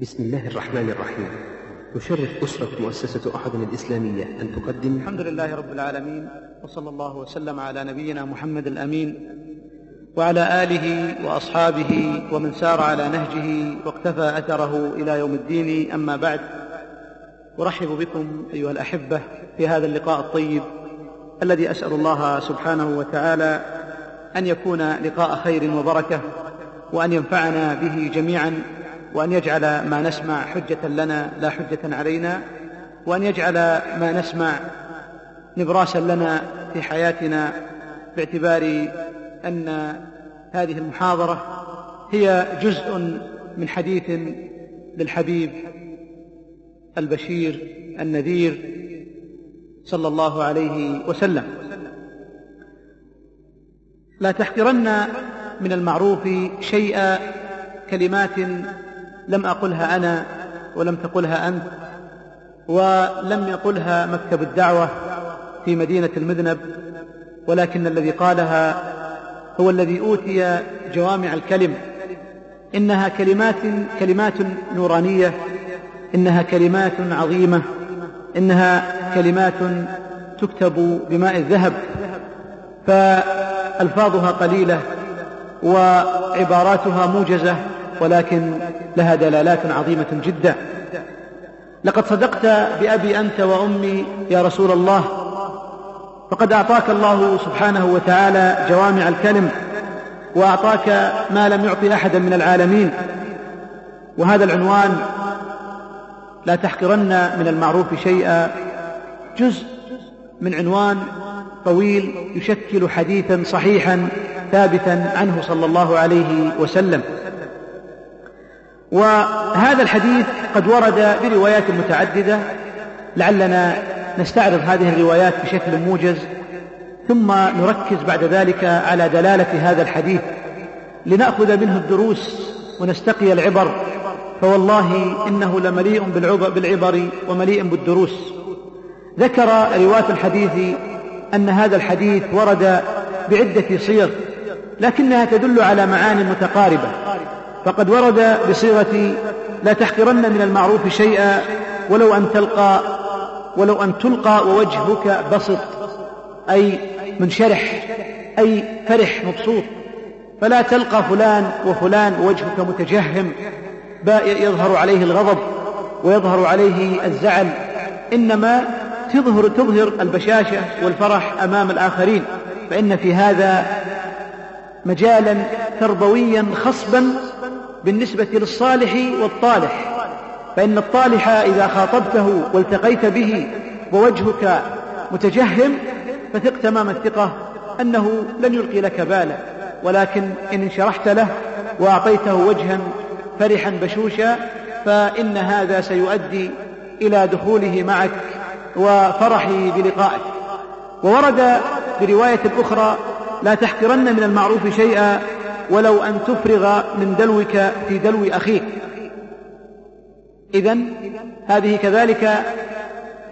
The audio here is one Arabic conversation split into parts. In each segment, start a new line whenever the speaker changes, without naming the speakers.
بسم الله الرحمن الرحيم. تشرف أسرة مؤسسة أحد الإسلامية أن تقدم.
الحمد لله رب العالمين وصلى الله وسلم على نبينا محمد الأمين وعلى آله وأصحابه ومن سار على نهجه واقتفى أثره إلى يوم الدين أما بعد. أرحب بكم أيها الأحبة في هذا اللقاء الطيب الذي أسأل الله سبحانه وتعالى أن يكون لقاء خير وبركة وأن ينفعنا به جميعا. وأن يجعل ما نسمع حجة لنا لا حجة علينا وأن يجعل ما نسمع نبراسا لنا في حياتنا باعتبار أن هذه المحاضرة هي جزء من حديث للحبيب البشير النذير صلى الله عليه وسلم. لا تحقرن من المعروف شيئا كلمات لم أقلها أنا ولم تقلها أنت ولم يقلها مكتب الدعوة في مدينة المذنب ولكن الذي قالها هو الذي أوتي جوامع الكلم. إنها كلمات كلمات نورانية إنها كلمات عظيمة إنها كلمات تكتب بماء الذهب فألفاظها قليلة وعباراتها موجزة. ولكن لها دلالات عظيمة جدا. لقد صدقت بأبي أنت وأمي يا رسول الله فقد أعطاك الله سبحانه وتعالى جوامع الكلم وأعطاك ما لم يعطي أحدا من العالمين. وهذا العنوان لا تحقرن من المعروف شيئا جزء من عنوان طويل يشكل حديثا صحيحا ثابتا عنه صلى الله عليه وسلم. وهذا الحديث قد ورد بروايات متعددة لعلنا نستعرض هذه الروايات بشكل موجز ثم نركز بعد ذلك على دلالة هذا الحديث لنأخذ منه الدروس ونستقي العبر فوالله إنه لمليء بالعبر ومليء بالدروس. ذكر رواة الحديث أن هذا الحديث ورد بعدة صيغ لكنها تدل على معان متقاربة. فقد ورد بصيغة لا تحقرن من المعروف شيئا ولو أن تلقى ولو أن تلقى ووجهك بسط أي منشرح أي فرح مبسوط فلا تلقى فلان وفلان ووجهك متجهم يظهر عليه الغضب ويظهر عليه الزعل إنما تظهر تظهر البشاشة والفرح أمام الآخرين فإن في هذا مجالا تربويا خصبا بالنسبة للصالح والطالح فإن الطالح إذا خاطبته والتقيت به ووجهك متجهم فثق تمام الثقة أنه لن يلقي لك بالا. ولكن إن انشرحت له وأعطيته وجها فرحا بشوشا فإن هذا سيؤدي إلى دخوله معك وفرحه بلقائك. وورد برواية أخرى لا تحقرن من المعروف شيئا ولو أن تفرغ من دلوك في دلو أخيك. إذا هذه كذلك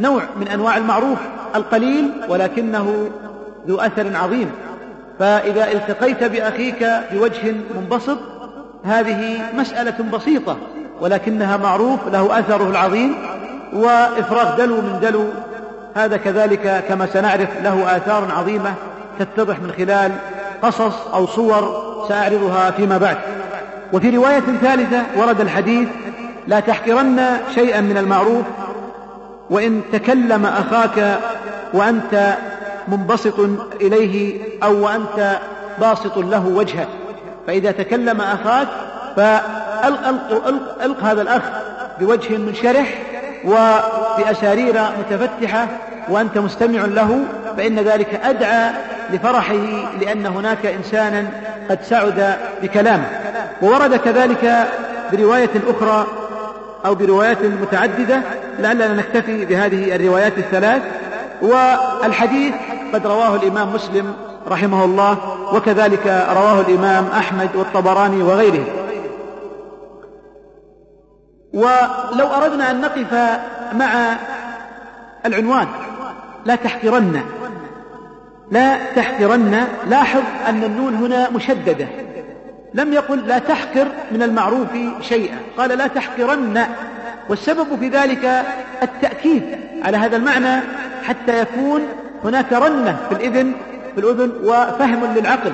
نوع من أنواع المعروف القليل ولكنه ذو أثر عظيم. فإذا التقيت بأخيك بوجه منبسط هذه مسألة بسيطة ولكنها معروف له أثره العظيم وإفراغ دلو من دلو هذا كذلك كما سنعرف له آثار عظيمة تتضح من خلال قصص أو صور سأعرضها فيما بعد. وفي رواية ثالثة ورد الحديث لا تحقرن شيئا من المعروف وإن تكلم أخاك وأنت منبسط إليه أو وأنت باسط له وجهك فإذا تكلم أخاك فألق ألق ألق ألق هذا الأخ بوجه منشرح وبأسارير متفتحة وأنت مستمع له فإن ذلك أدعى لفرحه لأن هناك إنسانا قد سعد بكلامه. وورد كذلك برواية أخرى أو بروايات متعددة لعلنا نكتفي بهذه الروايات الثلاث. والحديث قد رواه الإمام مسلم رحمه الله وكذلك رواه الإمام أحمد والطبراني وغيره. ولو أردنا أن نقف مع العنوان لا تحقرن. لا تحقرن لاحظ أن النون هنا مشددة. لم يقل لا تحقر من المعروف شيئا قال لا تحقرن. والسبب في ذلك التأكيد على هذا المعنى حتى يكون هناك رنة في الإذن في الأذن وفهم للعقل.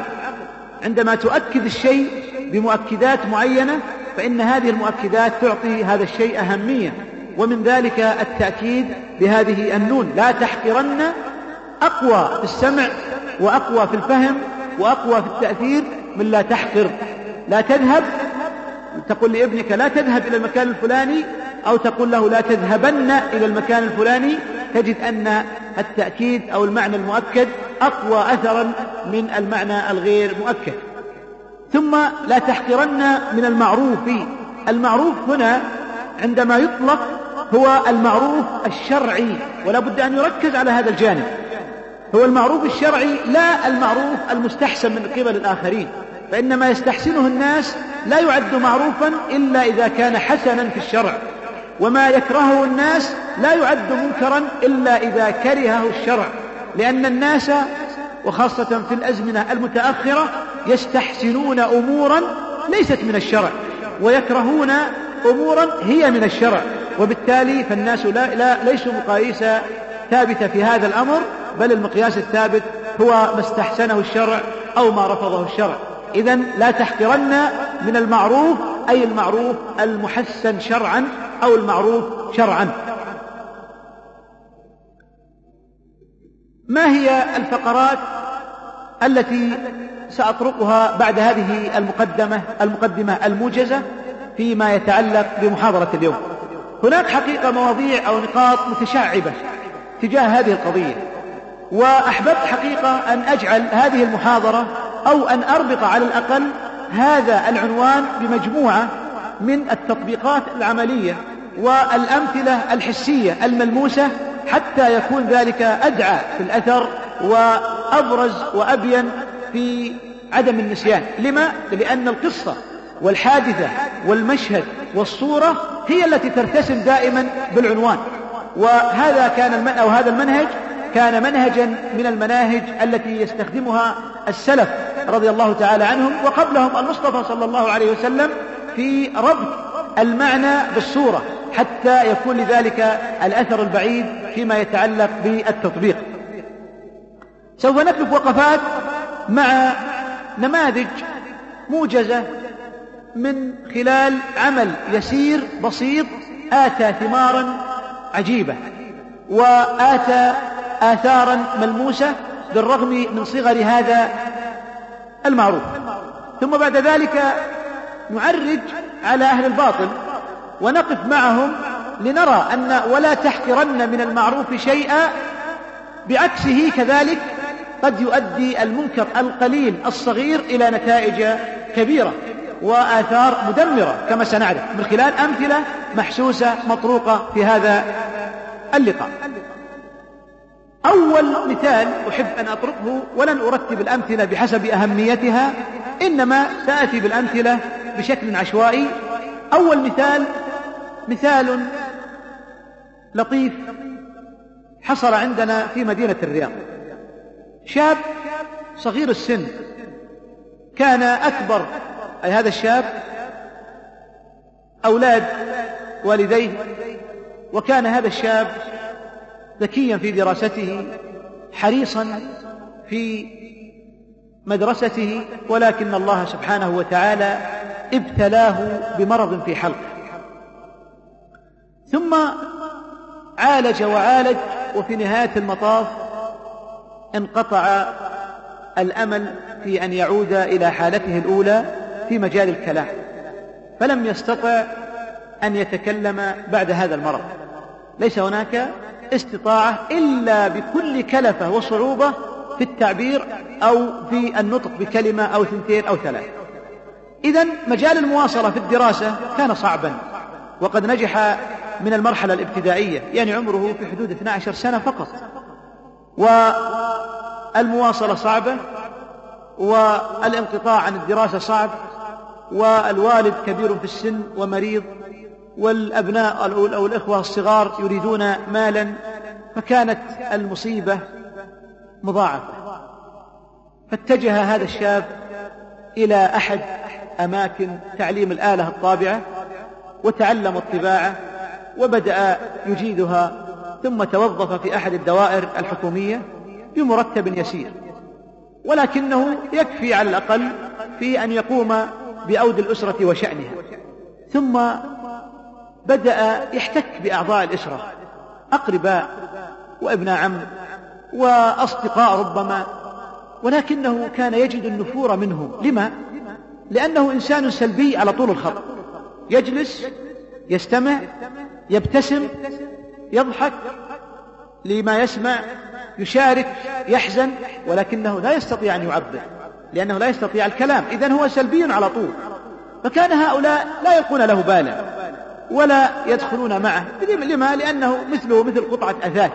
عندما تؤكد الشيء بمؤكدات معينة فإن هذه المؤكدات تعطي هذا الشيء أهمية. ومن ذلك التأكيد بهذه النون. لا تحقرن أقوى في السمع وأقوى في الفهم وأقوى في التأثير من لا تحقر. لا تذهب. تقول لابنك لا تذهب إلى المكان الفلاني أو تقول له لا تذهبن إلى المكان الفلاني. تجد أن التأكيد أو المعنى المؤكد أقوى أثرا من المعنى الغير مؤكد. ثم لا تحقرن من المعروف. المعروف هنا عندما يطلق هو المعروف الشرعي ولا بد أن يركز على هذا الجانب. هو المعروف الشرعي لا المعروف المستحسن من قبل الآخرين. فإن ما يستحسنه الناس لا يعد معروفا إلا إذا كان حسنا في الشرع. وما يكرهه الناس لا يعد منكرا إلا إذا كرهه الشرع. لأن الناس وخاصة في الأزمنة المتأخرة يستحسنون أمورا ليست من الشرع. ويكرهون أمورا هي من الشرع. وبالتالي فالناس لا, لا ليسوا مقاييس ثابتة في هذا الأمر بل المقياس الثابت هو ما استحسنه الشرع أو ما رفضه الشرع. إذا لا تحقرن من المعروف أي المعروف المحسن شرعا أو المعروف شرعا. ما هي الفقرات التي سأطرقها بعد هذه المقدمة المقدمة الموجزة فيما يتعلق بمحاضرة اليوم؟ هناك حقيقة مواضيع أو نقاط متشعبة تجاه هذه القضية وأحببت حقيقة أن أجعل هذه المحاضرة أو أن أربط على الأقل هذا العنوان بمجموعة من التطبيقات العملية والأمثلة الحسية الملموسة حتى يكون ذلك أدعى في الأثر وأبرز وأبين في عدم النسيان لما؟ لأن القصة والحادثة والمشهد والصورة هي التي ترتسم دائما بالعنوان وهذا كان المن... أو هذا المنهج كان منهجا من المناهج التي يستخدمها السلف رضي الله تعالى عنهم وقبلهم المصطفى صلى الله عليه وسلم في ربط المعنى بالصورة حتى يكون لذلك الأثر البعيد فيما يتعلق بالتطبيق. سوف نقف وقفات مع نماذج موجزة من خلال عمل يسير بسيط آتى ثمارا عجيبة. وآتى آثارا ملموسة بالرغم من صغر هذا المعروف. ثم بعد ذلك نعرج على أهل الباطل ونقف معهم لنرى أن ولا تحقرن من المعروف شيئا بعكسه كذلك قد يؤدي المنكر القليل الصغير إلى نتائج كبيرة. وآثار مدمرة كما سنعرف من خلال أمثلة محسوسة مطروقة في هذا اللقاء. أول مثال أحب أن أطرقه ولن أرتب الأمثلة بحسب أهميتها إنما سآتي بالأمثلة بشكل عشوائي. أول مثال مثال لطيف حصل عندنا في مدينة الرياض. شاب صغير السن كان أكبر أي هذا الشاب أولاد والديه وكان هذا الشاب ذكيا في دراسته حريصا في مدرسته ولكن الله سبحانه وتعالى ابتلاه بمرض في حلقه ثم عالج وعالج وفي نهاية المطاف انقطع الأمل في أن يعود إلى حالته الأولى. في مجال الكلام فلم يستطع أن يتكلم بعد هذا المرض. ليس هناك استطاعة إلا بكل كلفة وصعوبة في التعبير أو في النطق بكلمة أو ثنتين أو ثلاث. اذا مجال المواصلة في الدراسة كان صعبا وقد نجح من المرحلة الابتدائية يعني عمره في حدود 12 سنة فقط. والمواصلة صعبة والانقطاع عن الدراسة صعب والوالد كبير في السن ومريض والأبناء أو الإخوة الصغار يريدون مالا فكانت المصيبة مضاعفة. فاتجه هذا الشاب إلى أحد أماكن تعليم الآلة الطابعة وتعلم الطباعة وبدأ يجيدها ثم توظف في أحد الدوائر الحكومية بمرتب يسير. ولكنه يكفي على الأقل في أن يقوم بأود الأسرة وشأنها. ثم بدأ يحتك بأعضاء الأسرة أقرباء وابن عم وأصدقاء ربما ولكنه كان يجد النفور منهم لما؟ لأنه إنسان سلبي على طول الخط. يجلس يستمع يبتسم يضحك لما يسمع يشارك يحزن ولكنه لا يستطيع أن يعبر لأنه لا يستطيع الكلام. إذن هو سلبي على طول. فكان هؤلاء لا يلقون له بالا ولا يدخلون معه. لما؟ لأنه مثله مثل قطعة أثاث.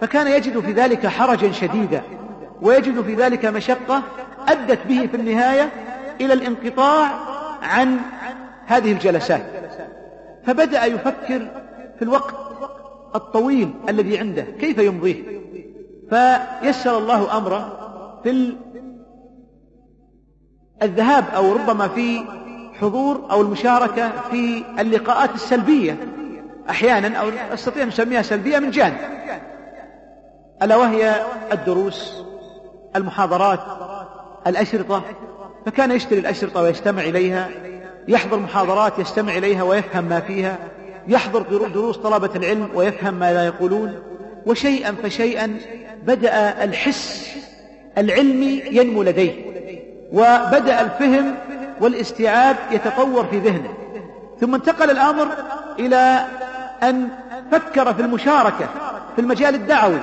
فكان يجد في ذلك حرجا شديدا ويجد في ذلك مشقة أدت به في النهاية إلى الانقطاع عن هذه الجلسات. فبدأ يفكر في الوقت الطويل الذي عنده كيف يمضيه؟ فيسر الله أمره في الذهاب أو ربما في حضور أو المشاركة في اللقاءات السلبية. أحيانا أو أستطيع أن نسميها سلبية من جانب ألا وهي الدروس المحاضرات الأشرطة. فكان يشتري الأشرطة ويستمع إليها يحضر محاضرات يستمع إليها ويفهم ما فيها يحضر دروس طلبة العلم ويفهم ما لا يقولون. وشيئا فشيئا بدأ الحس العلمي ينمو لديه وبدأ الفهم والاستيعاب يتطور في ذهنه. ثم انتقل الأمر إلى أن فكر في المشاركة في المجال الدعوي.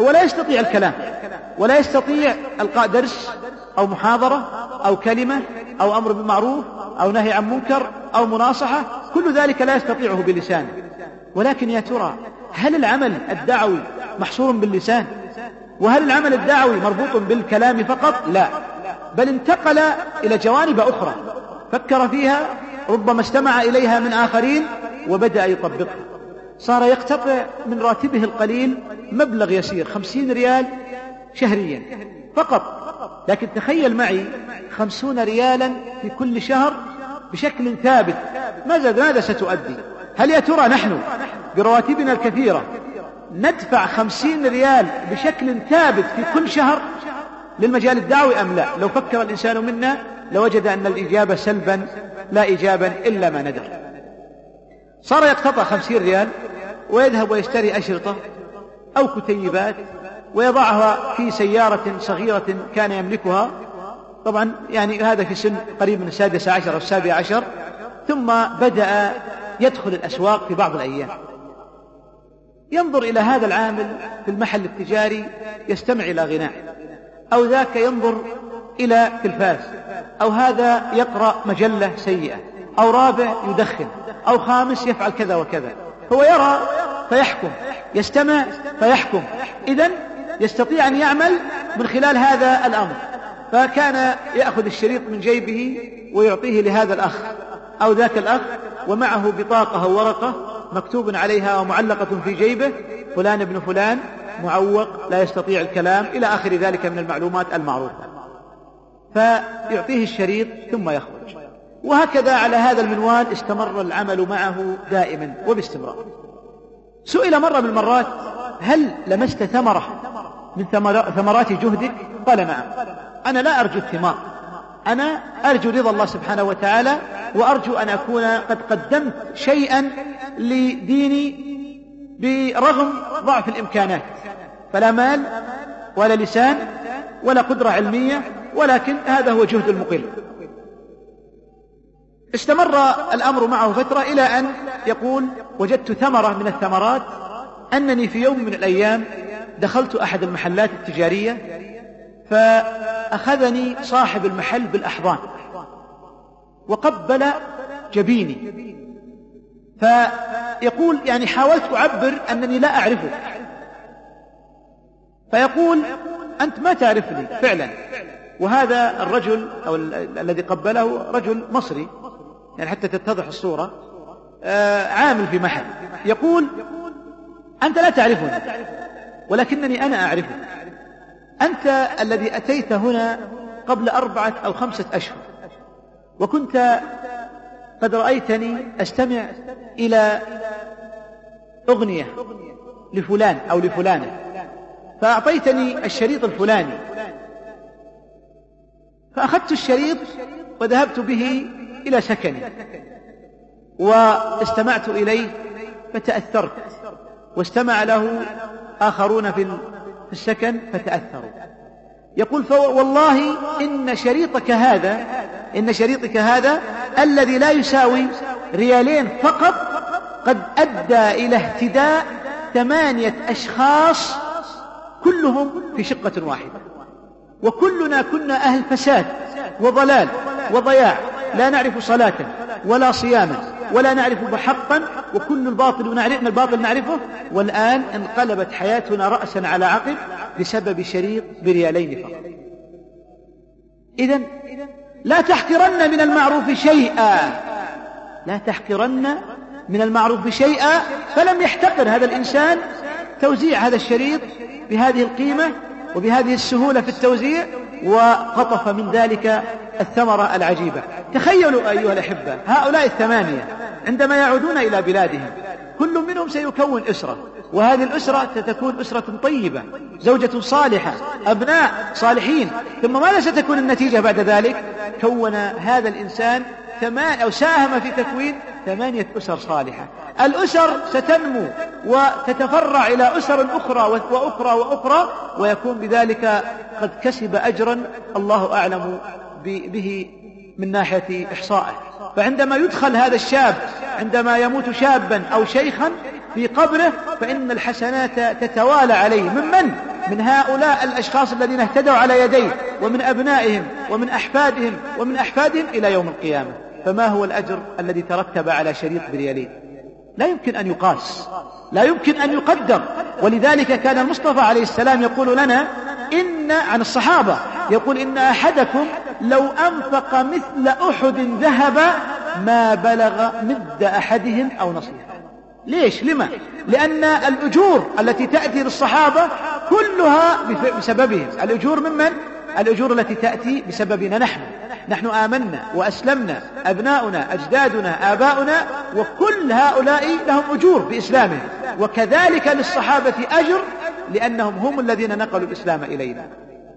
هو لا يستطيع الكلام ولا يستطيع إلقاء درس أو محاضرة أو كلمة أو أمر بالمعروف أو نهي عن منكر أو مناصحة. كل ذلك لا يستطيعه بلسانه. ولكن يا ترى هل العمل الدعوي محصور باللسان؟ وهل العمل الدعوي مربوط بالكلام فقط؟ لا. بل انتقل إلى جوانب أخرى فكر فيها ربما استمع إليها من آخرين وبدأ يطبقها. صار يقتطع من راتبه القليل مبلغ يسير خمسين ريال شهريا فقط. لكن تخيل معي خمسون ريالا في كل شهر بشكل ثابت. ماذا ماذا ستؤدي؟ هل يا ترى نحن برواتبنا الكثيرة ندفع خمسين ريال بشكل ثابت في كل شهر للمجال الدعوي أم لا؟ لو فكر الإنسان منا لوجد أن الإجابة سلبا لا إجابا إلا ما ندر. صار يقتطع خمسين ريال ويذهب ويشتري أشرطة أو كتيبات ويضعها في سيارة صغيرة كان يملكها. طبعا يعني هذا في سن قريب من السادس عشر أو السابع عشر. ثم بدأ يدخل الأسواق في بعض الأيام. ينظر إلى هذا العامل في المحل التجاري يستمع إلى غناء أو ذاك ينظر إلى تلفاز أو هذا يقرأ مجلة سيئة أو رابع يدخن أو خامس يفعل كذا وكذا. هو يرى فيحكم يستمع فيحكم. إذا يستطيع أن يعمل من خلال هذا الأمر. فكان يأخذ الشريط من جيبه ويعطيه لهذا الأخ أو ذاك الأخ ومعه بطاقة أو ورقة مكتوب عليها ومعلقة في جيبه فلان ابن فلان معوق لا يستطيع الكلام إلى آخر ذلك من المعلومات المعروفة. فيعطيه الشريط ثم يخرج. وهكذا على هذا المنوال استمر العمل معه دائما وباستمرار. سئل مرة من المرات هل لمست ثمرة من ثمرات جهدك؟ قال نعم. أنا لا أرجو الثمار. أنا أرجو رضا الله سبحانه وتعالى وأرجو أن أكون قد قدمت شيئا لديني برغم ضعف الإمكانات. فلا مال ولا لسان ولا قدرة علمية ولكن هذا هو جهد المقل. استمر الأمر معه فترة إلى أن يقول وجدت ثمرة من الثمرات أنني في يوم من الأيام دخلت أحد المحلات التجارية فأخذني صاحب المحل بالأحضان وقبل جبيني. فيقول يعني حاولت أعبر أنني لا أعرفك فيقول أنت ما تعرفني فعلا. وهذا الرجل أو الذي قبله رجل مصري. يعني حتى تتضح الصورة. آه عامل في محل. يقول أنت لا تعرفني ولكنني أنا أعرفك أنت الذي أتيت هنا قبل أربعة أو خمسة أشهر وكنت قد رأيتني أستمع إلى أغنية لفلان أو لفلانة فأعطيتني الشريط الفلاني فأخذت الشريط وذهبت به إلى سكني واستمعت إليه فتأثرت واستمع له آخرون في السكن فتأثروا. يقول والله إن شريطك هذا إن شريطك هذا الذي لا يساوي ريالين فقط قد أدى إلى اهتداء ثمانية أشخاص كلهم في شقة واحدة. وكلنا كنا أهل فساد وضلال وضياع لا نعرف صلاة ولا صياما. ولا نعرف حقا وكل الباطل ونعرفنا الباطل نعرفه؟ والآن انقلبت حياتنا رأسا على عقب بسبب شريط بريالين فقط. إذا لا تحقرن من المعروف شيئا. لا تحقرن من المعروف شيئا. فلم يحتقر هذا الإنسان توزيع هذا الشريط بهذه القيمة وبهذه السهولة في التوزيع وقطف من ذلك الثمرة العجيبة. تخيلوا أيها الأحبة هؤلاء الثمانية عندما يعودون إلى بلادهم كل منهم سيكون أسرة وهذه الأسرة ستكون أسرة طيبة زوجة صالحة أبناء صالحين ثم ماذا ستكون النتيجة بعد ذلك؟ كون هذا الإنسان ثمان أو ساهم في تكوين ثمانية أسر صالحة. الأسر ستنمو وتتفرع إلى أسر أخرى وأخرى وأخرى ويكون بذلك قد كسب أجرا الله أعلم به من ناحية إحصائه. فعندما يدخل هذا الشاب عندما يموت شابا أو شيخا في قبره فإن الحسنات تتوالى عليه. من من؟ من هؤلاء الأشخاص الذين اهتدوا على يديه ومن أبنائهم ومن أحفادهم ومن أحفادهم إلى يوم القيامة. فما هو الأجر الذي ترتب على شريط بريالين لا يمكن أن يقاس لا يمكن أن يقدر ولذلك كان المصطفى عليه السلام يقول لنا إن عن الصحابة. يقول إن أحدكم لو أنفق مثل أحد ذهب ما بلغ مد أحدهم أو نصيفه ليش؟ لما؟ لأن الأجور التي تأتي للصحابة كلها بسببهم. الأجور ممن الأجور التي تأتي بسببنا نحن. نحن آمنا وأسلمنا أبناؤنا أجدادنا آباؤنا وكل هؤلاء لهم أجور بإسلامهم. وكذلك للصحابة أجر لأنهم هم الذين نقلوا الإسلام إلينا.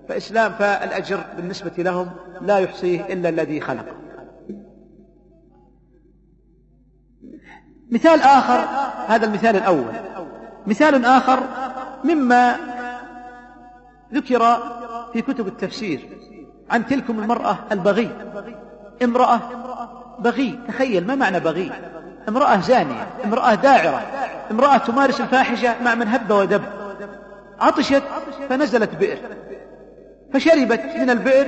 فإسلام فالأجر بالنسبة لهم لا يحصيه إلا الذي خلق. مثال آخر هذا المثال الأول. مثال آخر مما ذكر في كتب التفسير عن تلكم المرأة البغي. امرأة بغي تخيل ما معنى بغي؟ امرأة زانية امرأة داعرة امرأة تمارس الفاحشة مع من هب ودب. عطشت فنزلت بئر. فشربت من البئر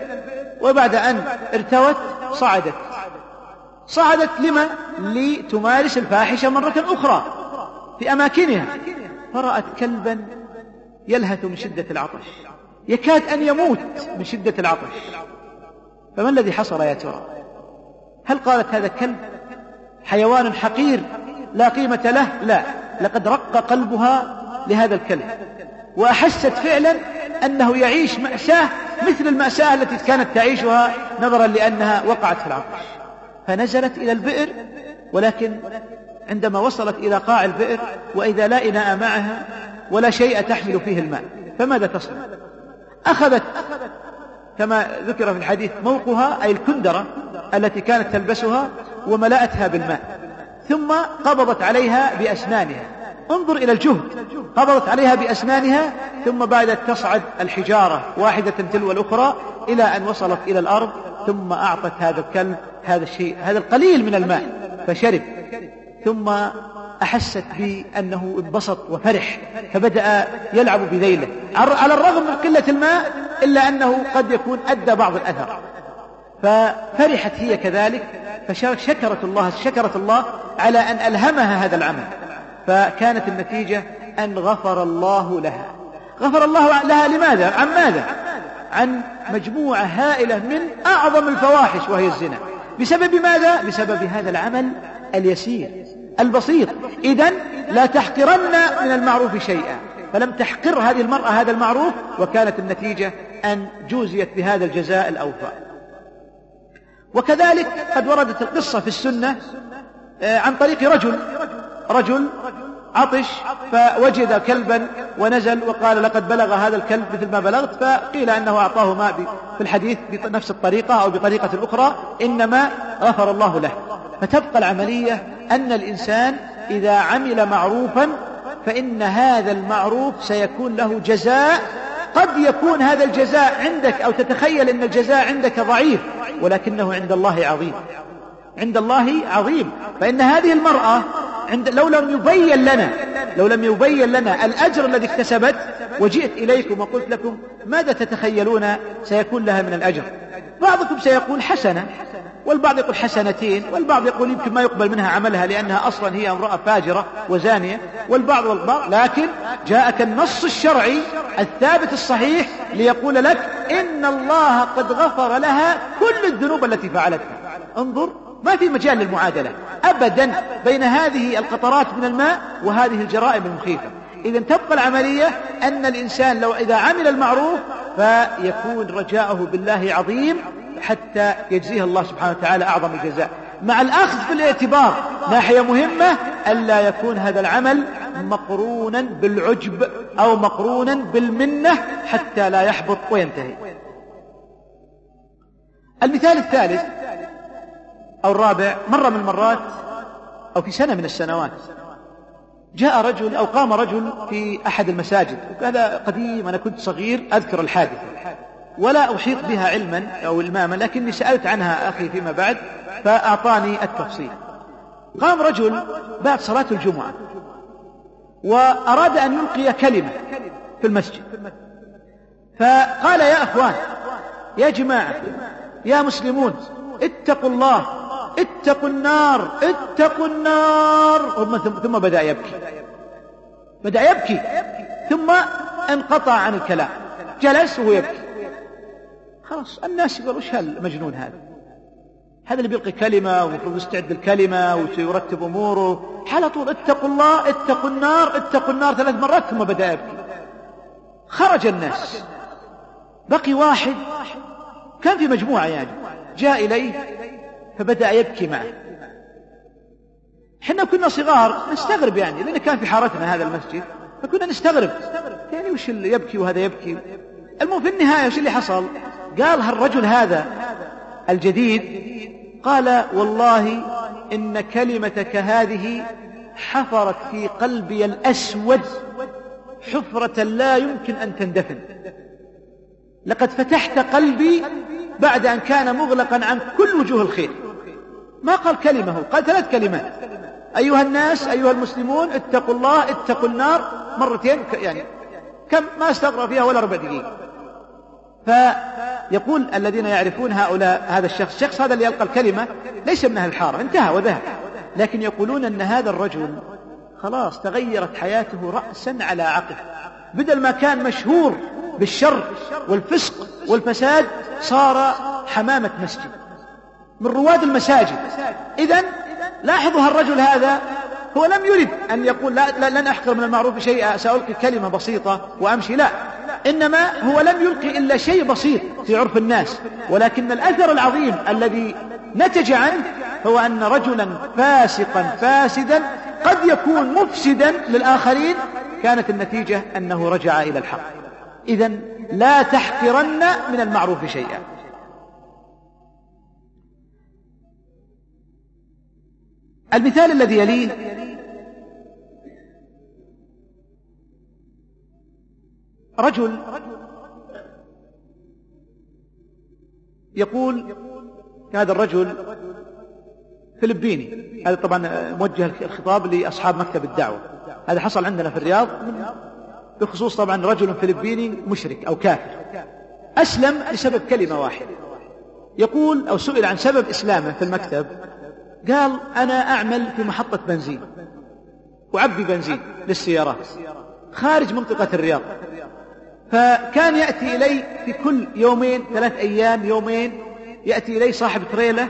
وبعد أن ارتوت صعدت. صعدت لما؟ لتمارس الفاحشة مرة أخرى في أماكنها. فرأت كلبا يلهث من شدة العطش. يكاد أن يموت من شدة العطش. فما الذي حصل يا ترى؟ هل قالت هذا كلب حيوان حقير لا قيمة له؟ لا. لقد رق قلبها لهذا الكلب. وأحست فعلا أنه يعيش مأساة مثل المأساة التي كانت تعيشها نظرا لأنها وقعت في العطش فنزلت إلى البئر ولكن عندما وصلت إلى قاع البئر وإذا لا إناء معها ولا شيء تحمل فيه الماء فماذا تصنع؟ أخذت كما ذكر في الحديث موقها أي الكندرة التي كانت تلبسها وملأتها بالماء ثم قبضت عليها بأسنانها. انظر إلى الجهد. قبضت عليها بأسنانها ثم بعد تصعد الحجارة واحدة تلو الأخرى إلى أن وصلت إلى الأرض ثم أعطت هذا الكلب هذا الشيء هذا القليل من الماء فشرب. ثم أحست بأنه انبسط وفرح فبدأ يلعب بذيله. على الرغم من قلة الماء إلا أنه قد يكون أدى بعض الأثر. ففرحت هي كذلك فشكرت الله شكرت الله على أن ألهمها هذا العمل. فكانت النتيجة أن غفر الله لها. غفر الله لها لماذا؟ عن ماذا؟ عن مجموعة هائلة من أعظم الفواحش وهي الزنا. بسبب ماذا؟ بسبب هذا العمل اليسير البسيط. إذا لا تحقرن من المعروف شيئا. فلم تحقر هذه المرأة هذا المعروف وكانت النتيجة أن جوزيت بهذا الجزاء الأوفى. وكذلك قد وردت القصة في السنة آه، عن طريق رجل رجل عطش فوجد كلبا ونزل وقال لقد بلغ هذا الكلب مثل ما بلغت فقيل أنه أعطاه ماء في الحديث بنفس الطريقة أو بطريقة أخرى إنما غفر الله له. فتبقى العملية أن الإنسان إذا عمل معروفا فإن هذا المعروف سيكون له جزاء. قد يكون هذا الجزاء عندك أو تتخيل أن الجزاء عندك ضعيف ولكنه عند الله عظيم. عند الله عظيم. فإن هذه المرأة عند لو لم يبين لنا لو لم يبين لنا الأجر الذي اكتسبت وجئت إليكم وقلت لكم ماذا تتخيلون؟ سيكون لها من الأجر. بعضكم سيقول حسنة والبعض يقول حسنتين والبعض يقول يمكن ما يقبل منها عملها لأنها أصلا هي امرأة فاجرة وزانية. والبعض والبعض لكن جاءك النص الشرعي الثابت الصحيح ليقول لك إن الله قد غفر لها كل الذنوب التي فعلتها. انظر ما في مجال للمعادلة أبدا بين هذه القطرات من الماء وهذه الجرائم المخيفة. إذا تبقى العملية أن الإنسان لو إذا عمل المعروف فيكون رجاؤه بالله عظيم حتى يجزيه الله سبحانه وتعالى أعظم الجزاء. مع الأخذ في الاعتبار ناحية مهمة ألا يكون هذا العمل مقرونا بالعجب أو مقرونا بالمنة حتى لا يحبط وينتهي. المثال الثالث أو الرابع مرة من المرات أو في سنة من السنوات. جاء رجل أو قام رجل في أحد المساجد هذا قديم أنا كنت صغير أذكر الحادثة. ولا أحيط بها علما أو إلماما لكني سألت عنها أخي فيما بعد فأعطاني التفصيل. قام رجل بعد صلاة الجمعة وأراد أن يلقي كلمة في المسجد. فقال يا أخوان يا جماعة يا مسلمون اتقوا الله اتقوا النار اتقوا النار. ثم بدأ يبكي. بدأ يبكي. ثم انقطع عن الكلام. جلس وهو يبكي خلاص الناس يقول وش هالمجنون هذا؟ هذا اللي بيلقي كلمة ومفروض يستعد الكلمة ويرتب أموره. على طول اتقوا الله اتقوا النار اتقوا النار ثلاث مرات ثم بدأ يبكي. خرج الناس. بقي واحد. كان في مجموعة يعني. جاء إليه فبدأ يبكي معه. حنا كنا صغار نستغرب يعني لأن كان في حارتنا هذا المسجد فكنا نستغرب. يعني وش اللي يبكي وهذا يبكي؟ المهم في النهاية وش اللي حصل؟ قال هالرجل هذا الجديد قال والله إن كلمتك هذه حفرت في قلبي الأسود حفرة لا يمكن أن تندفن. لقد فتحت قلبي بعد أن كان مغلقا عن كل وجوه الخير. ما قال كلمة قال ثلاث كلمات. أيها الناس أيها المسلمون اتقوا الله اتقوا النار مرتين يعني كم؟ ما استغرى فيها ولا ربع دقيقة. فيقول الذين يعرفون هؤلاء هذا الشخص الشخص هذا اللي يلقى الكلمة ليس من أهل الحارة انتهى وذهب. لكن يقولون أن هذا الرجل خلاص تغيرت حياته رأسا على عقب. بدل ما كان مشهور بالشر والفسق والفساد صار حمامة مسجد. من رواد المساجد. إذا لاحظوا هالرجل هذا هو لم يرد أن يقول لا, لا لن أحقر من المعروف شيئا سألقي كلمة بسيطة وأمشي لا. إنما هو لم يلقي إلا شيء بسيط في عرف الناس. ولكن الأثر العظيم الذي نتج عنه هو أن رجلا فاسقا فاسدا قد يكون مفسدا للآخرين. كانت النتيجة أنه رجع إلى الحق. إذا لا تحقرن من المعروف شيئا. المثال الذي يليه رجل يقول هذا الرجل فلبيني. هذا طبعا موجه الخطاب لأصحاب مكتب الدعوة. هذا حصل عندنا في الرياض. بخصوص طبعا رجل فلبيني مشرك أو كافر. أسلم لسبب كلمة واحدة. يقول أو سئل عن سبب إسلامه في المكتب. قال أنا أعمل في محطة بنزين. وعبي بنزين للسيارات خارج منطقة الرياض. فكان يأتي إلي في كل يومين ثلاث أيام يومين يأتي إلي صاحب تريلة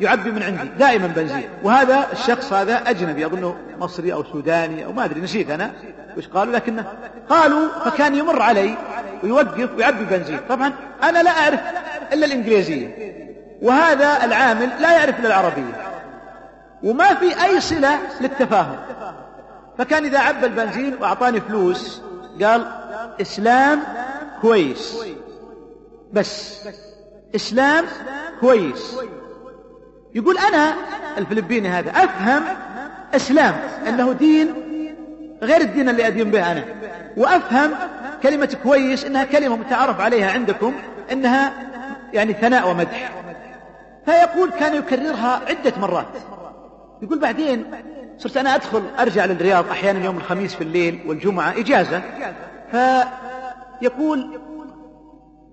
يعبي من عندي دائما بنزين. وهذا الشخص هذا أجنبي أظنه مصري أو سوداني أو ما أدري نسيت أنا وش قالوا لكنه قالوا فكان يمر علي ويوقف ويعبي بنزين. طبعا أنا لا أعرف إلا الإنجليزية. وهذا العامل لا يعرف إلا العربية. وما في أي صلة للتفاهم. فكان إذا عبى البنزين وأعطاني فلوس قال إسلام كويس. بس إسلام كويس. يقول أنا الفلبيني هذا أفهم إسلام أنه دين غير الدين اللي أدين به أنا. وأفهم كلمة كويس إنها كلمة متعارف عليها عندكم إنها يعني ثناء ومدح. فيقول كان يكررها عدة مرات. يقول بعدين صرت أنا أدخل أرجع للرياض أحيانا يوم الخميس في الليل والجمعة إجازة. فيقول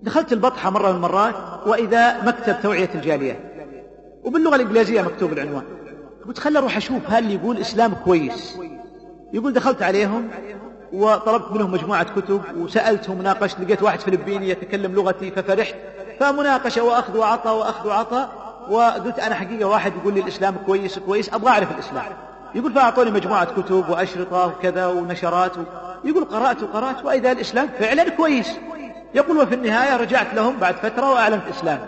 دخلت البطحة مرة من المرات وإذا مكتب توعية الجاليات وباللغة الإنجليزية مكتوب العنوان. قلت خل أروح أشوف هل يقول إسلام كويس. يقول دخلت عليهم وطلبت منهم مجموعة كتب وسألتهم مناقشت لقيت واحد فلبيني يتكلم لغتي ففرحت. فمناقشة وأخذ وعطى وأخذ وعطى وقلت أنا حقيقة واحد يقول لي الإسلام كويس كويس أبغى أعرف الإسلام. يقول فأعطوني مجموعة كتب وأشرطة وكذا ونشرات و... يقول قرأت وقرأت وإذا الإسلام فعلا كويس. يقول وفي النهاية رجعت لهم بعد فترة وأعلنت إسلام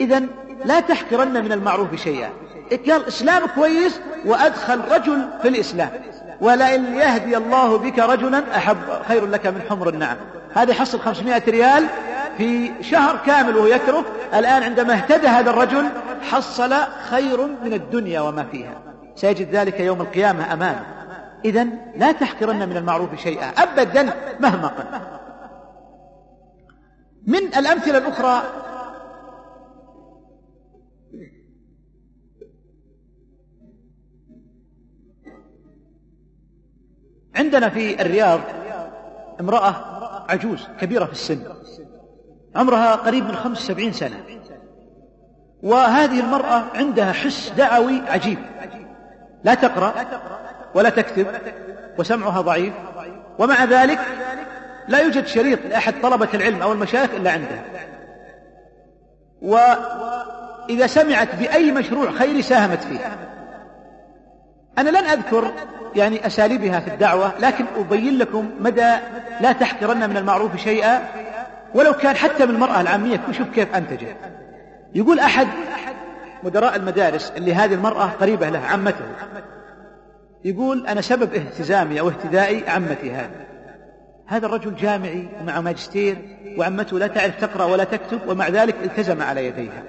إذا لا تحقرن من المعروف شيئا. قال إسلام كويس وأدخل رجل في الإسلام. ولئن يهدي الله بك رجلا أحب خير لك من حمر النعم. هذا يحصل 500 ريال. في شهر كامل وهو يترك الآن عندما اهتدى هذا الرجل حصل خير من الدنيا وما فيها. سيجد ذلك يوم القيامة أمامه إذا لا تحقرن من المعروف شيئا أبدا مهما قل. من الأمثلة الأخرى عندنا في الرياض امرأة عجوز كبيرة في السن. عمرها قريب من خمس سبعين سنة. وهذه المرأة عندها حس دعوي عجيب. لا تقرأ ولا تكتب وسمعها ضعيف. ومع ذلك لا يوجد شريط لأحد طلبة العلم أو المشايخ إلا عندها وإذا سمعت بأي مشروع خيري ساهمت فيه. أنا لن أذكر يعني أساليبها في الدعوة لكن أبين لكم مدى لا تحقرن من المعروف شيئا. ولو كان حتى من المرأة العامية شوف كيف أنتجت يقول أحد مدراء المدارس اللي هذه المرأة قريبة له عمته. يقول أنا سبب اهتزامي أو اهتدائي عمتي هذه. هذا الرجل جامعي ومع ماجستير وعمته لا تعرف تقرأ ولا تكتب ومع ذلك التزم على يديها.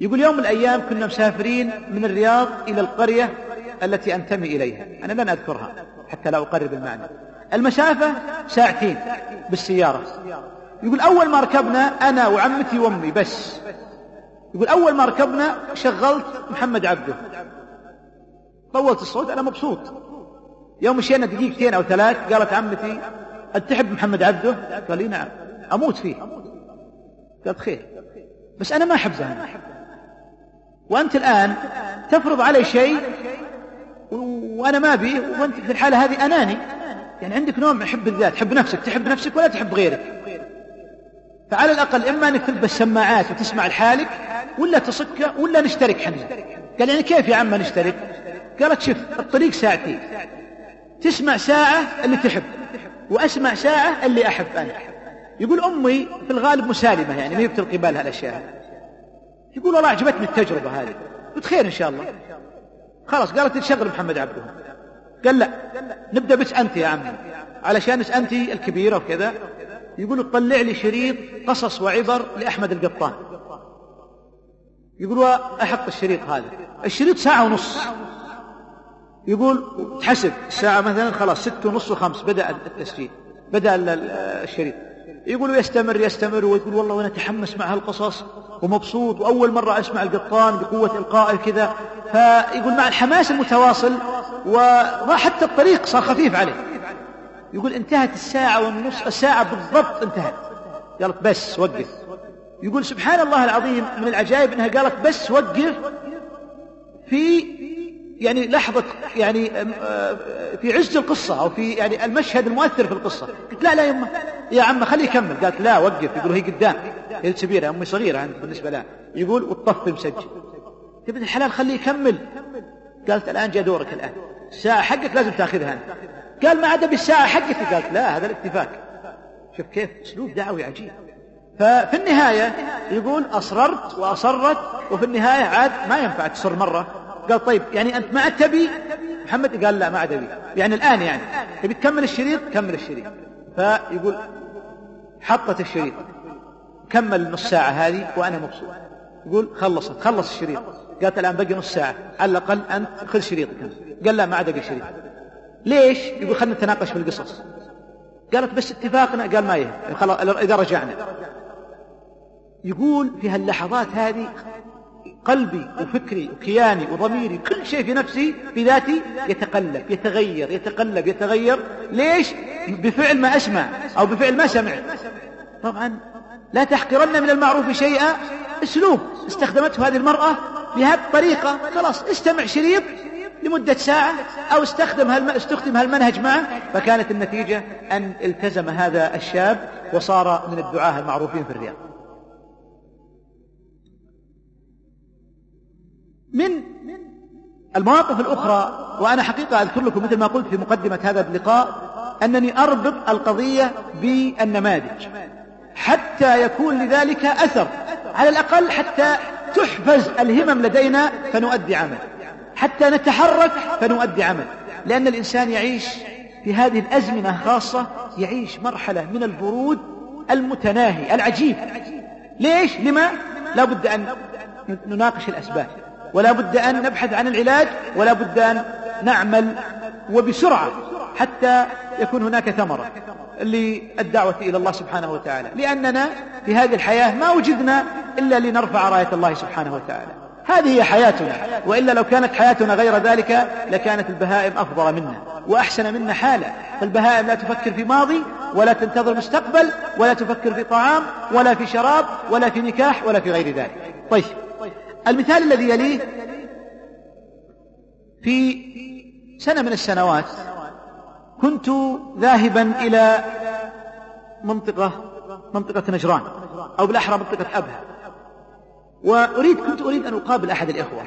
يقول يوم من الأيام كنا مسافرين من الرياض إلى القرية التي أنتمي إليها. أنا لن أذكرها حتى لا أقرب المعنى. المسافة ساعتين بالسيارة. يقول أول ما ركبنا أنا وعمتي وأمي بس. يقول أول ما ركبنا شغلت محمد عبده. طولت الصوت أنا مبسوط. يوم مشينا دقيقتين أو ثلاث قالت عمتي أنت تحب محمد عبده؟ قال لي نعم. أموت فيه. قالت خير. بس أنا ما أحب زهن وأنت الآن تفرض علي شيء وأنا ما أبي وأنت في الحالة هذه أناني. يعني عندك نوع من حب الذات تحب نفسك تحب نفسك ولا تحب غيرك. فعلى الأقل إما أنك تلبس سماعات وتسمع لحالك ولا تصك ولا نشترك حنا. قال يعني كيف يا عم نشترك؟ قالت شوف الطريق ساعتين تسمع ساعة اللي تحب وأسمع ساعة اللي أحب أنا. يقول أمي في الغالب مسالمة يعني ما هي بتلقي بالها الأشياء. يقول والله عجبتني التجربة هذه. قلت خير إن شاء الله. خلاص قالت تشغل محمد عبده. قال لا نبدأ بس أنت يا عمي علشان أنت الكبيرة وكذا. يقول طلع لي شريط قصص وعبر لأحمد القطان. يقول أحط الشريط هذا. الشريط ساعة ونص. يقول تحسب الساعة مثلا خلاص ست ونص وخمس بدأ التسجيل بدأ الشريط. يقول يستمر يستمر ويقول والله وأنا أتحمس مع هالقصص. ومبسوط وأول مرة أسمع القطان بقوة إلقائه كذا. فيقول مع الحماس المتواصل وما حتى الطريق صار خفيف عليه. يقول انتهت الساعة والنص الساعة بالضبط انتهت. قالت بس وقف. يقول سبحان الله العظيم من العجائب إنها قالت بس وقف. في يعني لحظة يعني في عز القصة أو في يعني المشهد المؤثر في القصة. قلت لا لا يما يا عم خليه يكمل. قالت لا وقف. يقول هي قدام هي كبيرة أمي صغيرة عند بالنسبة لها. يقول والطف مسجل. تبي الحلال خليه يكمل. قالت الآن جاء دورك الآن. الساعة حقك لازم تأخذها أنت. قال ما عدا بالساعة حقتي. قالت لا هذا الاتفاق. شوف كيف أسلوب دعوي عجيب. ففي النهاية يقول أصررت وأصرت وفي النهاية عاد ما ينفع تصر مرة. قال طيب يعني أنت ما تبي؟ محمد قال لا ما عاد أبي يعني الآن يعني. تبي تكمل الشريط؟ كمل الشريط. فيقول حطت الشريط. كمل نص ساعة هذه وأنا مبسوط. يقول خلصت خلص الشريط. قالت الآن بقي نص ساعة. على الأقل أنت خذ شريطك قال لا ما عاد أبي شريط. ليش؟ يقول خلينا نتناقش في القصص. قالت بس اتفاقنا؟ قال ما يه خلاص إذا رجعنا. يقول في هاللحظات هذه قلبي وفكري وكياني وضميري كل شيء في نفسي في ذاتي يتقلب يتغير يتقلب يتغير. ليش؟ بفعل ما أسمع أو بفعل ما سمعت طبعا لا تحقرن من المعروف شيئا. أسلوب استخدمته هذه المرأة بهذه الطريقة. خلاص استمع شريط لمدة ساعة أو استخدم هالم... استخدم هالمنهج معه. فكانت النتيجة أن التزم هذا الشاب وصار من الدعاة المعروفين في الرياض. من المواقف الأخرى وأنا حقيقة أذكر لكم مثل ما قلت في مقدمة هذا اللقاء أنني أربط القضية بالنماذج حتى يكون لذلك أثر على الأقل حتى تحفز الهمم لدينا فنؤدي عمل حتى نتحرك فنؤدي عمل لأن الإنسان يعيش في هذه الأزمنة خاصة يعيش مرحلة من البرود المتناهي العجيب ليش؟ لما؟ لا بد أن نناقش الأسباب ولا بد أن نبحث عن العلاج ولا بد أن نعمل وبسرعة حتى يكون هناك ثمرة للدعوة إلى الله سبحانه وتعالى. لأننا في هذه الحياة ما وجدنا إلا لنرفع راية الله سبحانه وتعالى. هذه هي حياتنا وإلا لو كانت حياتنا غير ذلك لكانت البهائم أفضل منا وأحسن منا حالا. فالبهائم لا تفكر في ماضي ولا تنتظر مستقبل ولا تفكر في طعام ولا في شراب ولا في نكاح ولا في غير ذلك. طيب. المثال الذي يليه في سنة من السنوات كنت ذاهبا إلى منطقة منطقة نجران أو بالأحرى منطقة أبها. وأريد كنت أريد أن أقابل أحد الإخوة.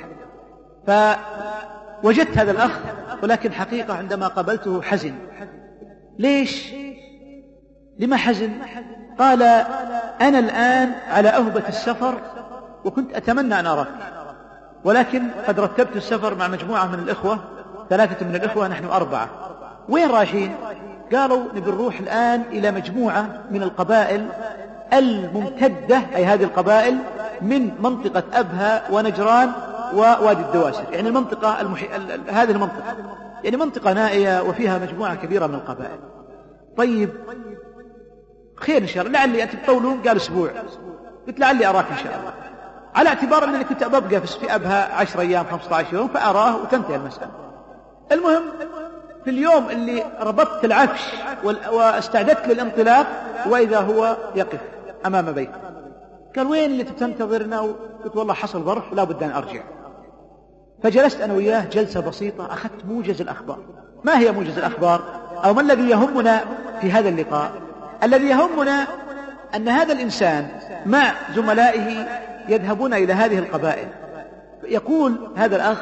فوجدت هذا الأخ ولكن حقيقة عندما قابلته حزن. ليش؟ لما حزن؟ قال أنا الآن على أهبة السفر وكنت أتمنى أن أراك. ولكن قد رتبت السفر مع مجموعة من الإخوة ثلاثة من الإخوة نحن أربعة. وين رايحين قالوا نبي نروح الآن إلى مجموعة من القبائل الممتدة أي هذه القبائل من منطقة أبها ونجران ووادي الدواسر. يعني المنطقة المحي... هذه المنطقة. يعني منطقة نائية وفيها مجموعة كبيرة من القبائل. طيب خير إن شاء الله. لعلي أنت تطولون قال أسبوع. قلت لعلي أراك إن شاء الله. على اعتبار أنني كنت أبقى في أبها عشر أيام خمسة عشر يوم فأراه وتنتهي المسألة. المهم في اليوم اللي ربطت العفش واستعددت للانطلاق وإذا هو يقف أمام بيت قال وين اللي تنتظرنا قلت والله حصل ظرف لا بد أن أرجع. فجلست أنا وياه جلسة بسيطة أخذت موجز الأخبار. ما هي موجز الأخبار؟ أو ما الذي يهمنا في هذا اللقاء؟ الذي يهمنا أن هذا الإنسان مع زملائه يذهبون إلى هذه القبائل. يقول هذا الأخ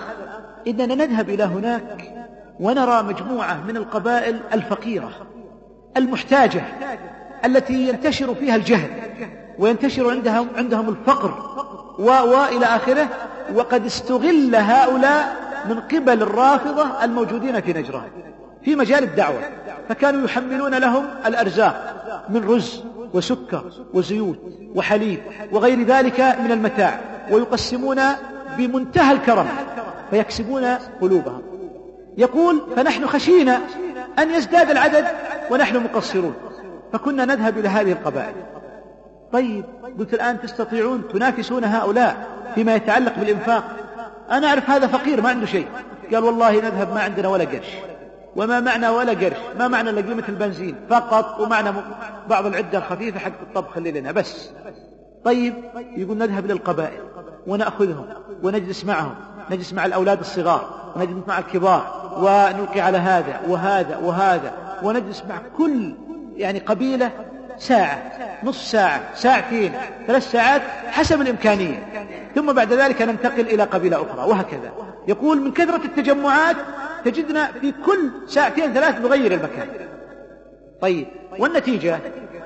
إننا نذهب إلى هناك ونرى مجموعة من القبائل الفقيرة المحتاجة التي ينتشر فيها الجهل وينتشر عندهم عندهم الفقر و وإلى آخره وقد استغل هؤلاء من قبل الرافضة الموجودين في نجران في مجال الدعوة فكانوا يحملون لهم الأرزاق من رز وسكر وزيوت وحليب وغير ذلك من المتاع ويقسمون بمنتهى الكرم فيكسبون قلوبهم. يقول فنحن خشينا أن يزداد العدد ونحن مقصرون. فكنا نذهب إلى هذه القبائل. طيب قلت الآن تستطيعون تنافسون هؤلاء فيما يتعلق بالإنفاق؟ أنا أعرف هذا فقير ما عنده شيء. قال والله نذهب ما عندنا ولا قرش. وما معنى ولا قرش ما معنى إلا قيمة البنزين؟ فقط ومعنى بعض العدة الخفيفة حق الطبخ اللي لنا بس. طيب يقول نذهب للقبائل ونأخذهم ونجلس معهم نجلس مع الأولاد الصغار ونجلس مع الكبار ونلقي على هذا وهذا وهذا ونجلس مع كل يعني قبيلة ساعة نصف ساعة ساعتين ثلاث ساعات حسب الإمكانية. ثم بعد ذلك ننتقل إلى قبيلة أخرى وهكذا. يقول من كثرة التجمعات تجدنا في كل ساعتين ثلاث نغير المكان. طيب والنتيجة؟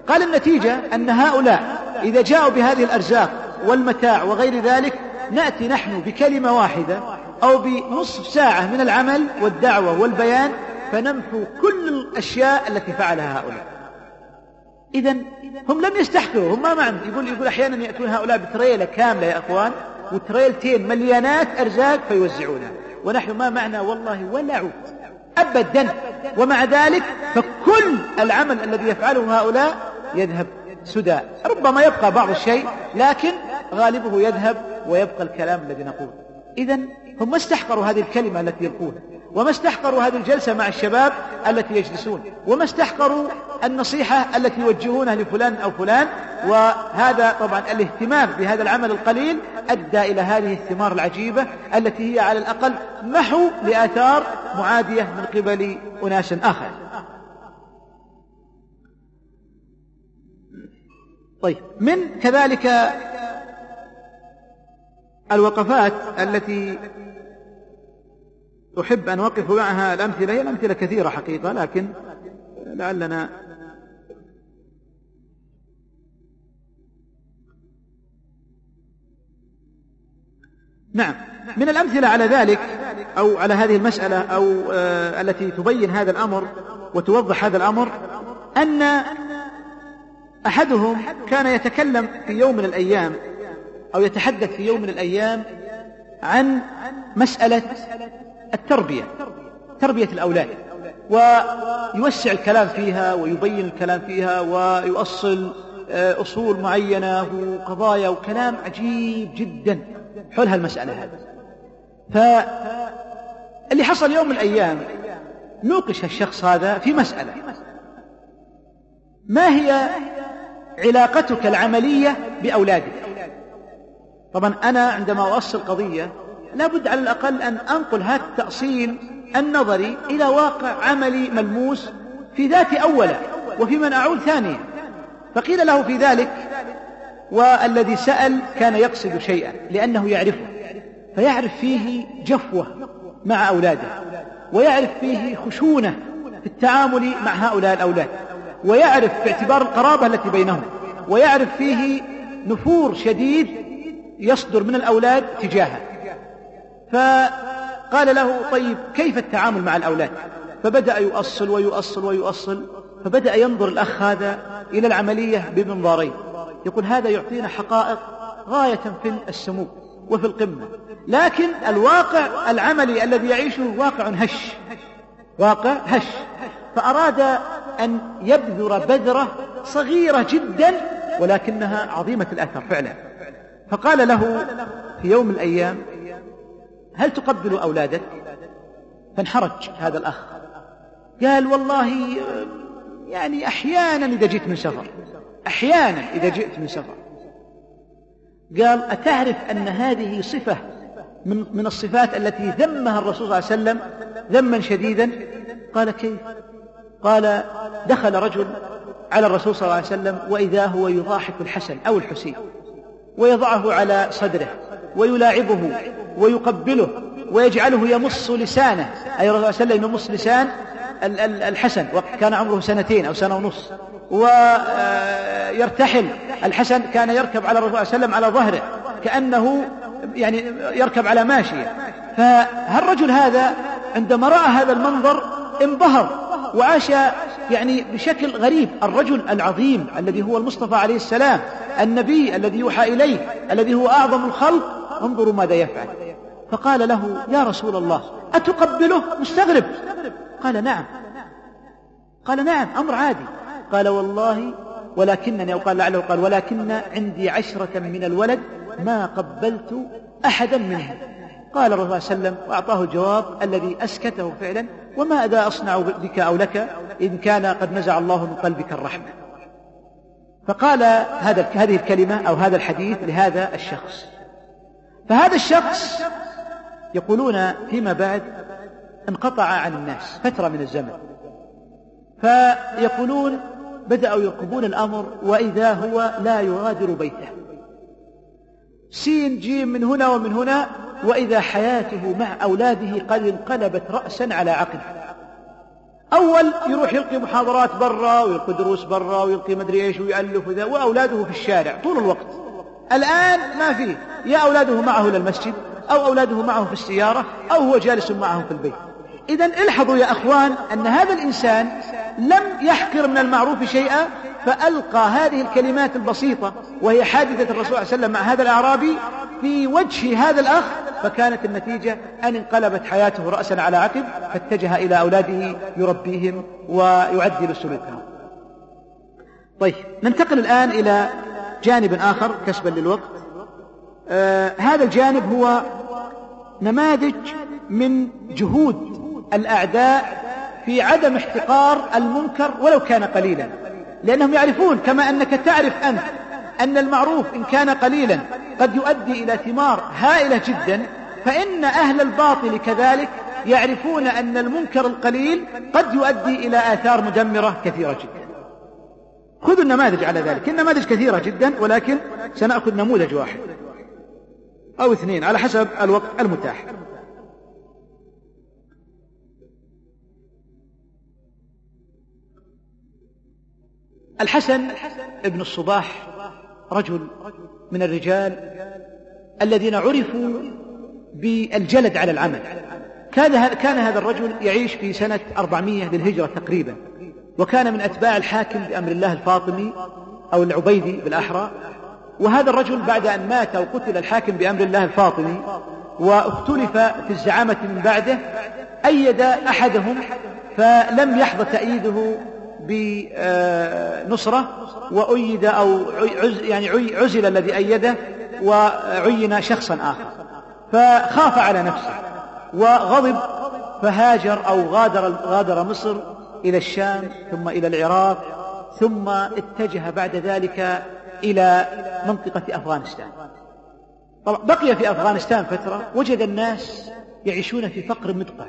قال النتيجة أن هؤلاء إذا جاءوا بهذه الأرزاق والمتاع وغير ذلك نأتي نحن بكلمة واحدة أو بنصف ساعة من العمل والدعوة والبيان فنمحو كل الأشياء التي فعلها هؤلاء. إذا هم لم يستحقروا هم ما معنى؟ يقول يقول أحيانا يأتون هؤلاء بتريلة كاملة يا أخوان وتريلتين مليانات أرزاق فيوزعونها ونحن ما معنا والله ولا عود. أبدا. ومع ذلك فكل العمل الذي يفعله هؤلاء يذهب سدى. ربما يبقى بعض الشيء لكن غالبه يذهب ويبقى الكلام الذي نقوله إذا هم ما استحقروا هذه الكلمة التي يلقونها وما استحقروا هذه الجلسة مع الشباب التي يجلسون وما استحقروا النصيحة التي يوجهونها لفلان أو فلان وهذا طبعا الاهتمام بهذا العمل القليل أدى إلى هذه الثمار العجيبة التي هي على الأقل محو لآثار معادية من قبل أناس آخر. طيب من كذلك الوقفات التي أحب أن أوقف معها الأمثلة هي الأمثلة كثيرة حقيقة لكن لعلنا نعم. من الأمثلة على ذلك أو على هذه المسألة أو آه التي تبين هذا الأمر وتوضح هذا الأمر أن أحدهم كان يتكلم في يوم من الأيام أو يتحدث في يوم من الأيام عن مسألة التربية تربية الأولاد ويوسع الكلام فيها ويبين الكلام فيها ويؤصل أصول معينة وقضايا وكلام عجيب جدا. حول هالمسألة هذه. فاللي حصل يوم من الأيام نوقش الشخص هذا في مسألة. ما هي علاقتك العملية بأولادك طبعا أنا عندما أؤصل قضية لابد على الأقل أن أنقل هذا التأصيل النظري إلى واقع عملي ملموس في ذاتي أولا وفي من أعول ثانيا. فقيل له في ذلك والذي سأل كان يقصد شيئا لأنه يعرفه فيعرف فيه جفوة مع أولاده ويعرف فيه خشونة في التعامل مع هؤلاء الأولاد ويعرف باعتبار القرابة التي بينهم ويعرف فيه نفور شديد يصدر من الأولاد تجاهه. فقال له طيب كيف التعامل مع الأولاد؟ فبدأ يؤصل ويؤصل ويؤصل فبدأ ينظر الأخ هذا إلى العملية بمنظارين. يقول هذا يعطينا حقائق غاية في السمو وفي القمة لكن الواقع العملي الذي يعيشه واقع هش واقع هش. فأراد أن يبذر بذرة صغيرة جدا ولكنها عظيمة الأثر فعلا. فقال له في يوم من الأيام هل تقبل أولادك؟ فانحرج هذا الأخ. قال والله يعني أحيانا إذا جئت من سفر أحيانا إذا جئت من سفر. قال أتعرف أن هذه صفة من, من الصفات التي ذمها الرسول صلى الله عليه وسلم ذما شديدا؟ قال كيف؟ قال دخل رجل على الرسول صلى الله عليه وسلم وإذا هو يضاحك الحسن أو الحسين ويضعه على صدره. ويلاعبه ويقبله ويجعله يمص لسانه. أي الرسول صلى الله عليه وسلم يمص لسان الحسن وكان عمره سنتين أو سنة ونص. ويرتحل الحسن كان يركب على الرسول صلى الله عليه وسلم على ظهره كأنه يعني يركب على ماشية. فهالرجل هذا عندما رأى هذا المنظر انبهر وعاش يعني بشكل غريب؟ الرجل العظيم الذي هو المصطفى عليه السلام النبي الذي يوحى إليه الذي هو أعظم الخلق انظروا ماذا يفعل. فقال له يا رسول الله أتقبله مستغرب؟ قال نعم. قال نعم أمر عادي. قال والله ولكنني أو قال لعله قال ولكن عندي عشرة من الولد ما قبلت أحدا منهم. قال الرسول صلى الله عليه وسلم وأعطاه الجواب الذي أسكته فعلا وما أذا أصنع بك أو لك إن كان قد نزع الله من قلبك الرحمة. فقال هذا هذه الكلمة أو هذا الحديث لهذا الشخص. فهذا الشخص يقولون فيما بعد انقطع عن الناس فترة من الزمن. فيقولون بدأوا يركبون الأمر وإذا هو لا يغادر بيته. سين جيم من هنا ومن هنا وإذا حياته مع أولاده قد انقلبت رأسا على عقل أول يروح يلقي محاضرات برا ويلقي دروس برا ويلقي مدري إيش ويألف وذا وأولاده في الشارع طول الوقت. الآن ما فيه يا أولاده معه للمسجد أو أولاده معه في السيارة أو هو جالس معهم في البيت. إذا الحظوا يا أخوان أن هذا الإنسان لم يحقر من المعروف شيئا فألقى هذه الكلمات البسيطة وهي حادثة الرسول صلى الله عليه وسلم مع هذا الأعرابي في وجه هذا الأخ فكانت النتيجة أن انقلبت حياته رأسا على عقب فاتجه إلى أولاده يربيهم ويعدل سلوكهم. طيب ننتقل الآن إلى جانب آخر كسبا للوقت. آه هذا الجانب هو نماذج من جهود الأعداء في عدم احتقار المنكر ولو كان قليلا. لأنهم يعرفون كما أنك تعرف أنت أن المعروف إن كان قليلا قد يؤدي إلى ثمار هائلة جدا فإن أهل الباطل كذلك يعرفون أن المنكر القليل قد يؤدي إلى آثار مدمرة كثيرة جدا. خذوا النماذج على ذلك. النماذج كثيرة جدا ولكن سنأخذ نموذج واحد. أو اثنين على حسب الوقت المتاح. الحسن ابن الصباح رجل من الرجال الذين عرفوا بالجلد على العمل. كان هذا الرجل يعيش في سنة 400 للهجرة تقريبا. وكان من أتباع الحاكم بأمر الله الفاطمي أو العبيدي بالأحرى وهذا الرجل بعد أن مات أو قتل الحاكم بأمر الله الفاطمي واختلف في الزعامة من بعده أيد أحدهم فلم يحظى تأييده بنصرة وأيد أو يعني عزل الذي أيده وعين شخصا آخر. فخاف على نفسه وغضب فهاجر أو غادر غادر مصر إلى الشام ثم إلى العراق ثم اتجه بعد ذلك إلى منطقة أفغانستان. طبعا بقي في أفغانستان فترة وجد الناس يعيشون في فقر مدقع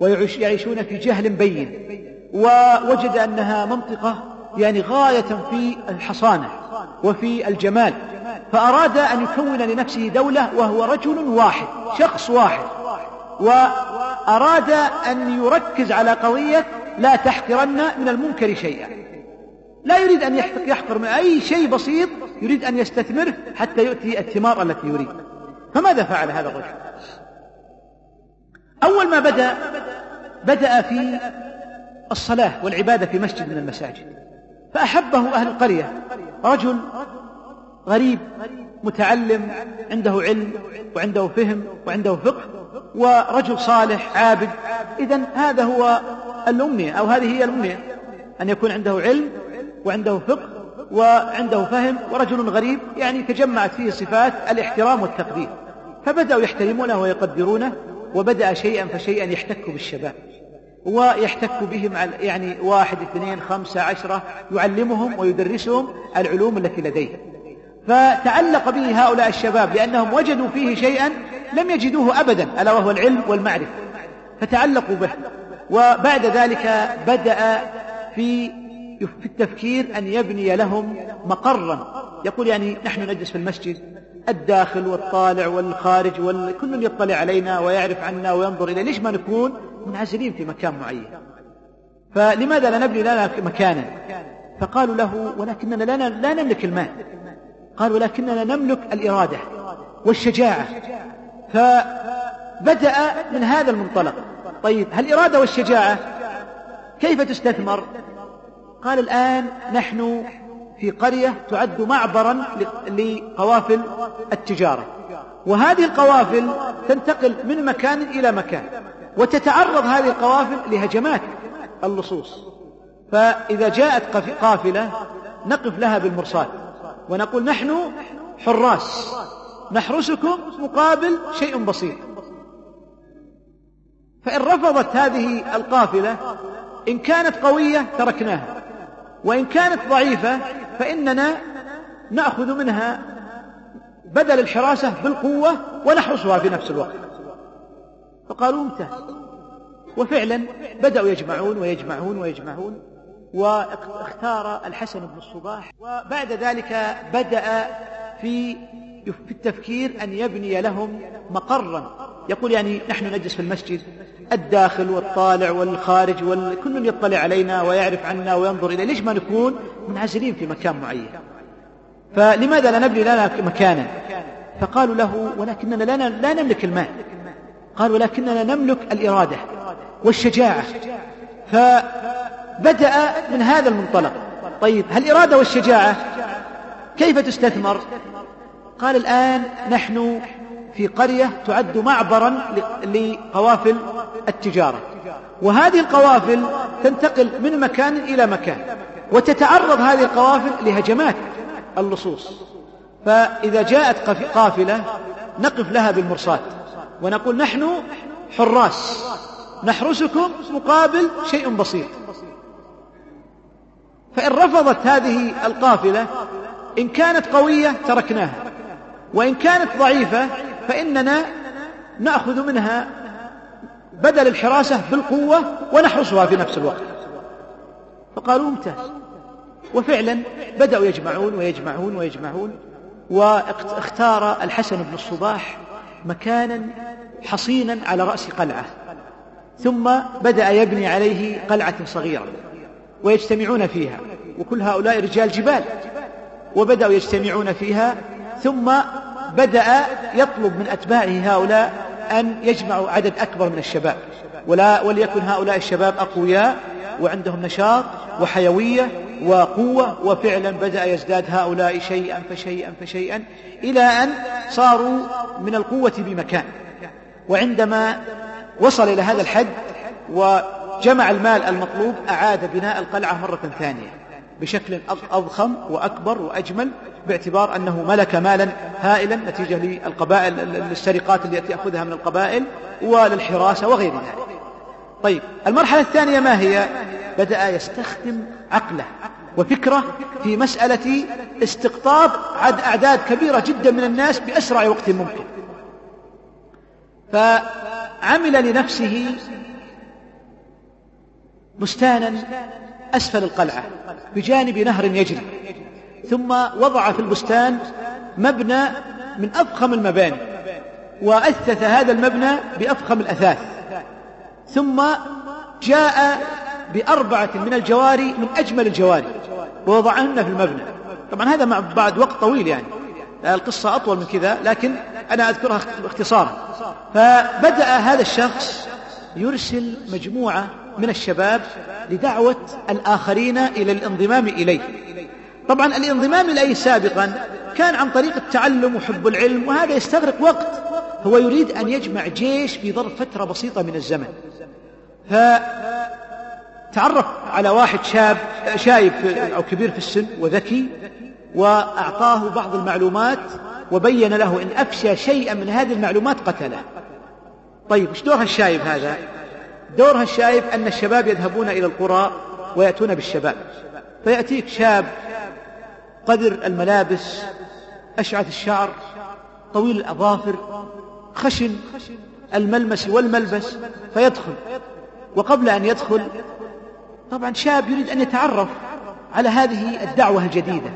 ويعيشون في جهل بين ووجد أنها منطقة يعني غاية في الحصانة وفي الجمال. فأراد أن يكون لنفسه دولة وهو رجل واحد شخص واحد وأراد أن يركز على قضية لا تحقرن من المنكر شيئا. لا يريد أن يحقر من أي شيء بسيط يريد أن يستثمره حتى يؤتي الثمار التي يريد. فماذا فعل هذا الرجل؟ أول ما بدأ بدأ في الصلاة والعبادة في مسجد من المساجد. فأحبه أهل القرية. رجل غريب متعلم عنده علم وعنده فهم وعنده فقه ورجل صالح عابد. إذا هذا هو الأمنية أو هذه هي الأمنية أن يكون عنده علم وعنده فقه وعنده فهم ورجل غريب يعني تجمعت فيه صفات الاحترام والتقدير. فبدأوا يحترمونه ويقدرونه وبدأ شيئا فشيئا يحتك بالشباب ويحتك بهم يعني واحد اثنين خمسة عشرة يعلمهم ويدرسهم العلوم التي لديه. فتعلق به هؤلاء الشباب لأنهم وجدوا فيه شيئا لم يجدوه أبدا ألا وهو العلم والمعرفة. فتعلقوا به. وبعد ذلك بدأ في في التفكير أن يبني لهم مقرا. يقول يعني نحن نجلس في المسجد الداخل والطالع والخارج وكل يطلع علينا ويعرف عنا وينظر إليه ليش ما نكون منعزلين في مكان معين؟ فلماذا لا نبني لنا مكانا؟ فقالوا له ولكننا لا, لا نملك المال قال ولكننا نملك الإرادة والشجاعة. فبدأ من هذا المنطلق. طيب هل الإرادة والشجاعة؟ كيف تستثمر؟ قال الآن نحن في قرية تعد معبرا لقوافل التجارة. وهذه القوافل تنتقل من مكان إلى مكان وتتعرض هذه القوافل لهجمات اللصوص. فإذا جاءت قافلة نقف لها بالمرصاد ونقول نحن حراس نحرسكم مقابل شيء بسيط. فإن رفضت هذه القافلة إن كانت قوية تركناها وإن كانت ضعيفة فإننا نأخذ منها بدل الحراسة بالقوة ونحرسها في نفس الوقت. فقالوا ممتاز وفعلا بدأوا يجمعون ويجمعون ويجمعون واختار الحسن بن الصباح وبعد ذلك بدأ في في التفكير أن يبني لهم مقرا. يقول يعني نحن نجلس في المسجد الداخل والطالع والخارج وكل يطلع علينا ويعرف عنا وينظر إليه ليش ما نكون منعزلين في مكان معين؟ فلماذا لا نبني لنا مكانا؟ فقالوا له ولكننا لا, لا نملك المال قال ولكننا نملك الإرادة والشجاعة. فبدأ من هذا المنطلق. طيب هل الإرادة والشجاعة كيف تستثمر؟ قال الآن نحن في قرية تعد معبرا لقوافل التجارة. وهذه القوافل تنتقل من مكان إلى مكان وتتعرض هذه القوافل لهجمات اللصوص. فإذا جاءت قافلة نقف لها بالمرصاد ونقول نحن حراس نحرسكم مقابل شيء بسيط. فإن رفضت هذه القافلة إن كانت قوية تركناها وإن كانت ضعيفة فإننا نأخذ منها بدل الحراسة بالقوة ونحرسها في نفس الوقت. فقالوا ممتاز. وفعلا بدأوا يجمعون ويجمعون ويجمعون واختار الحسن بن الصباح مكانا حصينا على رأس قلعة. ثم بدأ يبني عليه قلعة صغيرة ويجتمعون فيها وكل هؤلاء رجال جبال. وبدأوا يجتمعون فيها ثم بدأ يطلب من أتباعه هؤلاء أن يجمعوا عدد أكبر من الشباب. ولا وليكن هؤلاء الشباب أقوياء وعندهم نشاط وحيوية وقوة وفعلا بدأ يزداد هؤلاء شيئا فشيئا فشيئا إلى أن صاروا من القوة بمكان. وعندما وصل إلى هذا الحد وجمع المال المطلوب أعاد بناء القلعة مرة ثانية بشكل أضخم وأكبر وأجمل. باعتبار أنه ملك مالا هائلا نتيجة للقبائل السرقات التي يأخذها من القبائل وللحراسة وغير ذلك طيب المرحلة الثانية ما هي؟ بدأ يستخدم عقله وفكره في مسألة استقطاب عد أعداد كبيرة جدا من الناس بأسرع وقت ممكن. فعمل لنفسه بستانا أسفل القلعة بجانب نهر يجري. ثم وضع في البستان مبنى من أفخم المباني وأثث هذا المبنى بأفخم الأثاث. ثم جاء بأربعة من الجواري من أجمل الجواري ووضعهن في المبنى. طبعا هذا مع بعد وقت طويل يعني القصة أطول من كذا لكن أنا أذكرها باختصارا فبدأ هذا الشخص يرسل مجموعة من الشباب لدعوة الآخرين إلى الانضمام إليه. طبعا الانضمام إليه سابقا كان عن طريق التعلم وحب العلم وهذا يستغرق وقت. هو يريد أن يجمع جيش في ظرف فترة بسيطة من الزمن. فتعرف على واحد شاب شايب أو كبير في السن وذكي وأعطاه بعض المعلومات وبين له إن أفشى شيئا من هذه المعلومات قتله. طيب إيش دور هالشايب هذا؟ دور هالشايب أن الشباب يذهبون إلى القرى ويأتون بالشباب. فيأتيك شاب قدر الملابس أشعث الشعر طويل الأظافر خشن الملمس والملبس فيدخل. وقبل أن يدخل طبعا شاب يريد أن يتعرف على هذه الدعوة الجديدة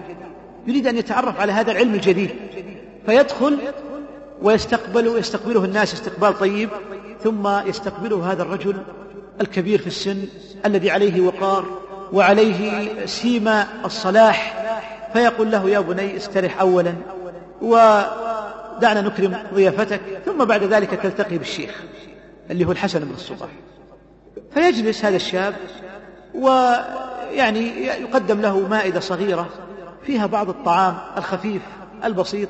يريد أن يتعرف على هذا العلم الجديد. فيدخل ويستقبل يستقبله الناس استقبال طيب ثم يستقبله هذا الرجل الكبير في السن الذي عليه وقار وعليه سيما الصلاح فيقول له يا بني استرح أولا ودعنا نكرم ضيافتك ثم بعد ذلك تلتقي بالشيخ اللي هو الحسن بن الصباح فيجلس هذا الشاب ويعني يقدم له مائدة صغيرة فيها بعض الطعام الخفيف البسيط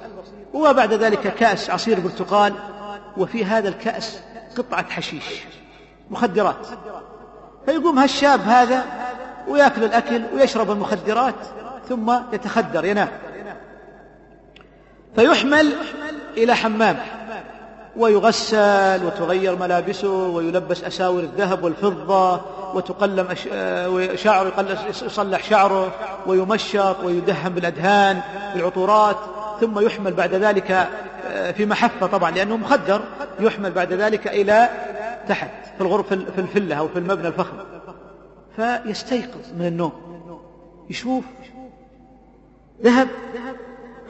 وبعد ذلك كأس عصير برتقال وفي هذا الكأس قطعة حشيش مخدرات. فيقوم هالشاب هذا ويأكل الأكل ويشرب المخدرات ثم يتخدر ينام. فيحمل إلى حمام ويغسل وتغير ملابسه ويلبس أساور الذهب والفضة وتقلم أش... شعره يصلح شعره ويمشط ويدهن بالأدهان بالعطورات ثم يحمل بعد ذلك آه، في محفة طبعا لأنه مخدر يحمل بعد ذلك إلى تحت في الغرفة في الفلة أو في المبنى الفخم. فيستيقظ من النوم يشوف ذهب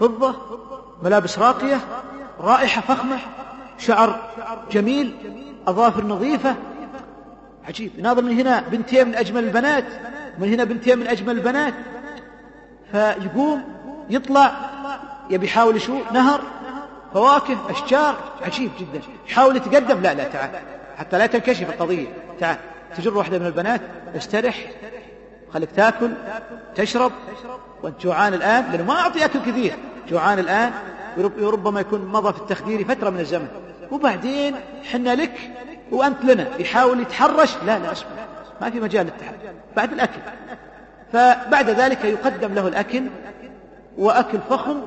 فضة ملابس راقية رائحة فخمة شعر جميل أظافر نظيفة. عجيب. يناظر من هنا بنتين من أجمل البنات من هنا بنتين من أجمل البنات. فيقوم يطلع يبي يحاول شو نهر فواكه أشجار. عجيب جدا. يحاول يتقدم. لا لا تعال. حتى لا تنكشف القضية. تعال. تجر واحدة من البنات استرح خليك تاكل تشرب وانت جوعان الآن لأنه ما أعطي أكل كثير. جوعان الآن وربما يكون مضى في التخدير فترة من الزمن. وبعدين حنا لك وأنت لنا. يحاول يتحرش؟ لا لا اسمع ما في مجال للتحرش. بعد الأكل. فبعد ذلك يقدم له الأكل وأكل فخم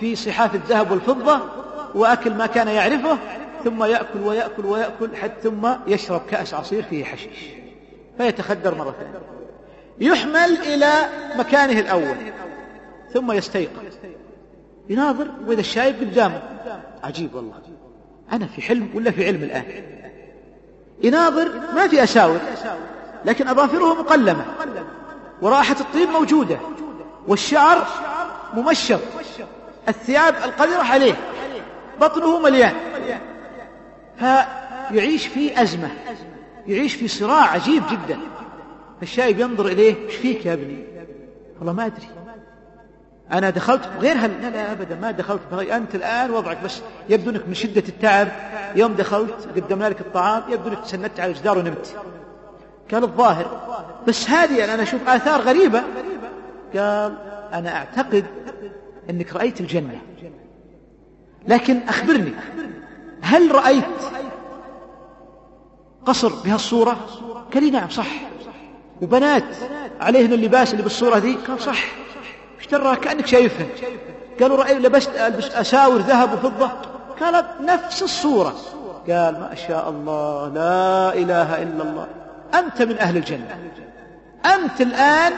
في صحاف الذهب والفضة وأكل ما كان يعرفه ثم يأكل ويأكل ويأكل حتى ثم يشرب كأس عصير فيه حشيش. فيتخدر مرة ثانية. يحمل إلى مكانه الأول ثم يستيقظ. يناظر وإذا الشايب قدامه. عجيب والله. أنا في حلم ولا في علم الآن؟ يناظر ما في أساور لكن أظافره مقلمة. ورائحة الطيب موجودة. والشعر ممشط. الثياب القذرة عليه. بطنه مليان. فيعيش في أزمة. يعيش في صراع عجيب جدا. الشايب ينظر إليه إيش فيك يا ابني؟ والله ما أدري. أنا دخلت غير هل لا لا أبدا ما دخلت. أنت الآن وضعك بس يبدو أنك من شدة التعب. يوم دخلت قدمنا لك الطعام يبدو أنك تسندت على الجدار ونمت. قال الظاهر بس هذه أنا أشوف آثار غريبة. قال أنا أعتقد أنك رأيت الجنة. لكن أخبرني هل رأيت قصر بهالصورة؟ قال لي نعم صح. وبنات عليهن اللباس اللي بالصورة ذي. قال صح. إيش كأنك شايفهن. قالوا رأي لبست أساور ذهب وفضة. قال نفس الصورة. قال ما شاء الله لا إله إلا الله. أنت من أهل الجنة. أنت الآن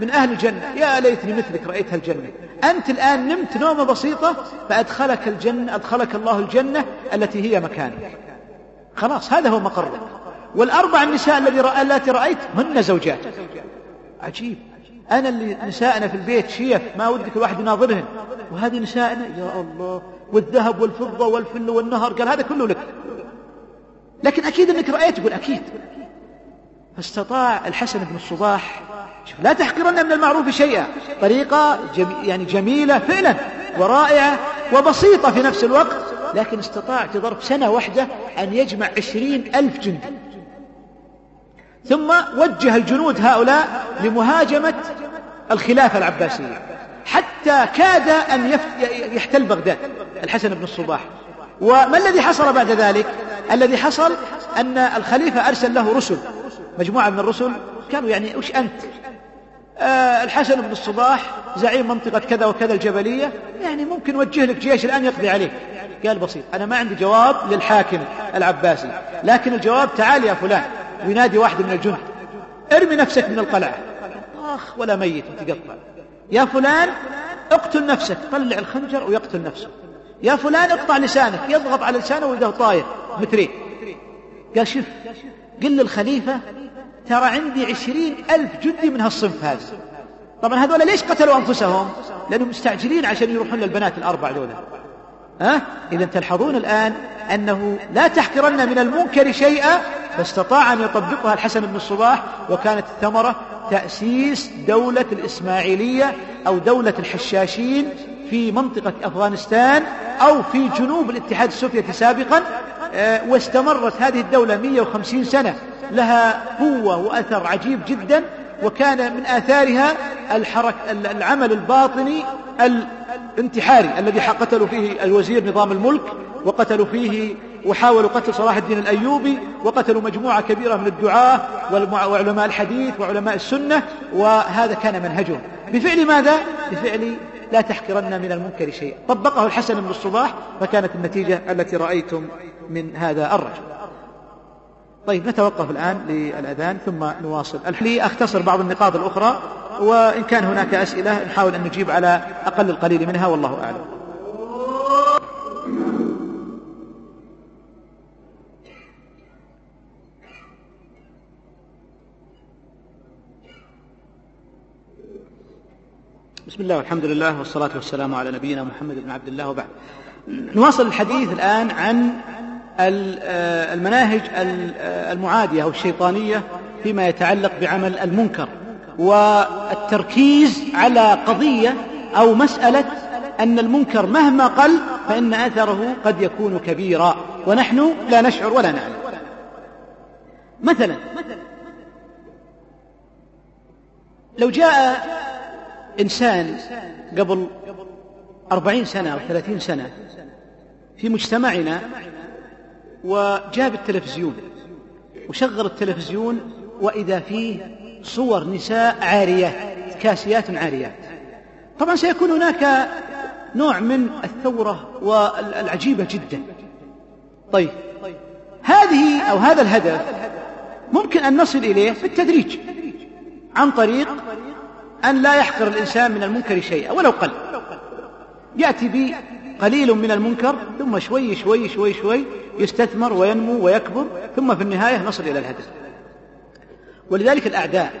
من أهل الجنة. يا ليتني مثلك رأيت الجنة. أنت الآن نمت نومة بسيطة فأدخلك الجنة أدخلك الله الجنة التي هي مكانك. خلاص هذا هو مقرك. والأربع النساء التي رأيت هن زوجات. عجيب. أنا اللي نسائنا في البيت شيف ما ودك الواحد يناظرهن. وهذه نسائنا. يا الله. والذهب والفضة والفل والنهر قال هذا كله لك. لكن أكيد أنك رأيت يقول أكيد. فاستطاع الحسن بن الصباح. شوف لا تحقرن من المعروف شيئا. طريقة جمي يعني جميلة فعلا ورائعة وبسيطة في نفس الوقت لكن استطاع في ظرف سنة واحدة أن يجمع عشرين ألف جندي. ثم وجه الجنود هؤلاء لمهاجمة الخلافة العباسية حتى كاد أن يحتل بغداد الحسن بن الصباح. وما الذي حصل بعد ذلك؟ الذي حصل أن الخليفة أرسل له رسل مجموعة من الرسل كانوا يعني وش أنت؟ آه الحسن بن الصباح زعيم منطقة كذا وكذا الجبلية يعني ممكن وجه لك جيش الآن يقضي عليك. قال بسيط أنا ما عندي جواب للحاكم العباسي لكن الجواب تعال يا فلان. وينادي واحد من الجند ارمي نفسك من القلعة. آخ ولا ميت تقطع يا فلان اقتل نفسك طلع الخنجر ويقتل نفسه. يا فلان اقطع لسانك يضغط على لسانه وإذا طاير مترين. قال شوف قل للخليفة ترى عندي عشرين ألف جندي من هالصنف هذا. طبعا هذول ليش قتلوا أنفسهم؟ لأنهم مستعجلين عشان يروحون للبنات الأربع ذولا. ها؟ إذا تلحظون الآن أنه لا تحقرن من المنكر شيئا فاستطاع أن يطبقها الحسن بن الصباح وكانت الثمرة تأسيس دولة الإسماعيلية أو دولة الحشاشين في منطقة أفغانستان أو في جنوب الاتحاد السوفيتي سابقا آه، واستمرت هذه الدولة 150 سنة. لها قوة وأثر عجيب جدا. وكان من آثارها الحرك العمل الباطني الانتحاري الذي قتلوا فيه الوزير نظام الملك وقتلوا فيه وحاولوا قتل صلاح الدين الأيوبي وقتلوا مجموعة كبيرة من الدعاة وعلماء الحديث وعلماء السنة وهذا كان منهجهم بفعل ماذا؟ بفعل لا تحقرن من المنكر شيئا. طبقه الحسن بن الصباح فكانت النتيجة التي رأيتم من هذا الرجل. طيب نتوقف الآن للأذان ثم نواصل. أختصر بعض النقاط الأخرى وإن كان هناك أسئلة نحاول أن نجيب على أقل القليل منها والله أعلم. بسم الله والحمد لله والصلاة والسلام على نبينا محمد بن عبد الله وبعد. نواصل الحديث الآن عن المناهج المعادية أو الشيطانية فيما يتعلق بعمل المنكر والتركيز على قضية أو مسألة أن المنكر مهما قل فإن أثره قد يكون كبيرا ونحن لا نشعر ولا نعلم. مثلا لو جاء إنسان قبل أربعين سنة أو ثلاثين سنة في مجتمعنا وجاب التلفزيون وشغل التلفزيون وإذا فيه صور نساء عاريات كاسيات عاريات طبعا سيكون هناك نوع من الثورة والعجيبة جدا. طيب هذه أو هذا الهدف ممكن أن نصل إليه بالتدريج عن طريق أن لا يحقر الإنسان من المنكر شيئا ولو قل. يأتي بقليل من المنكر ثم شوي شوي شوي شوي يستثمر وينمو ويكبر ثم في النهاية نصل إلى الهدف. ولذلك الأعداء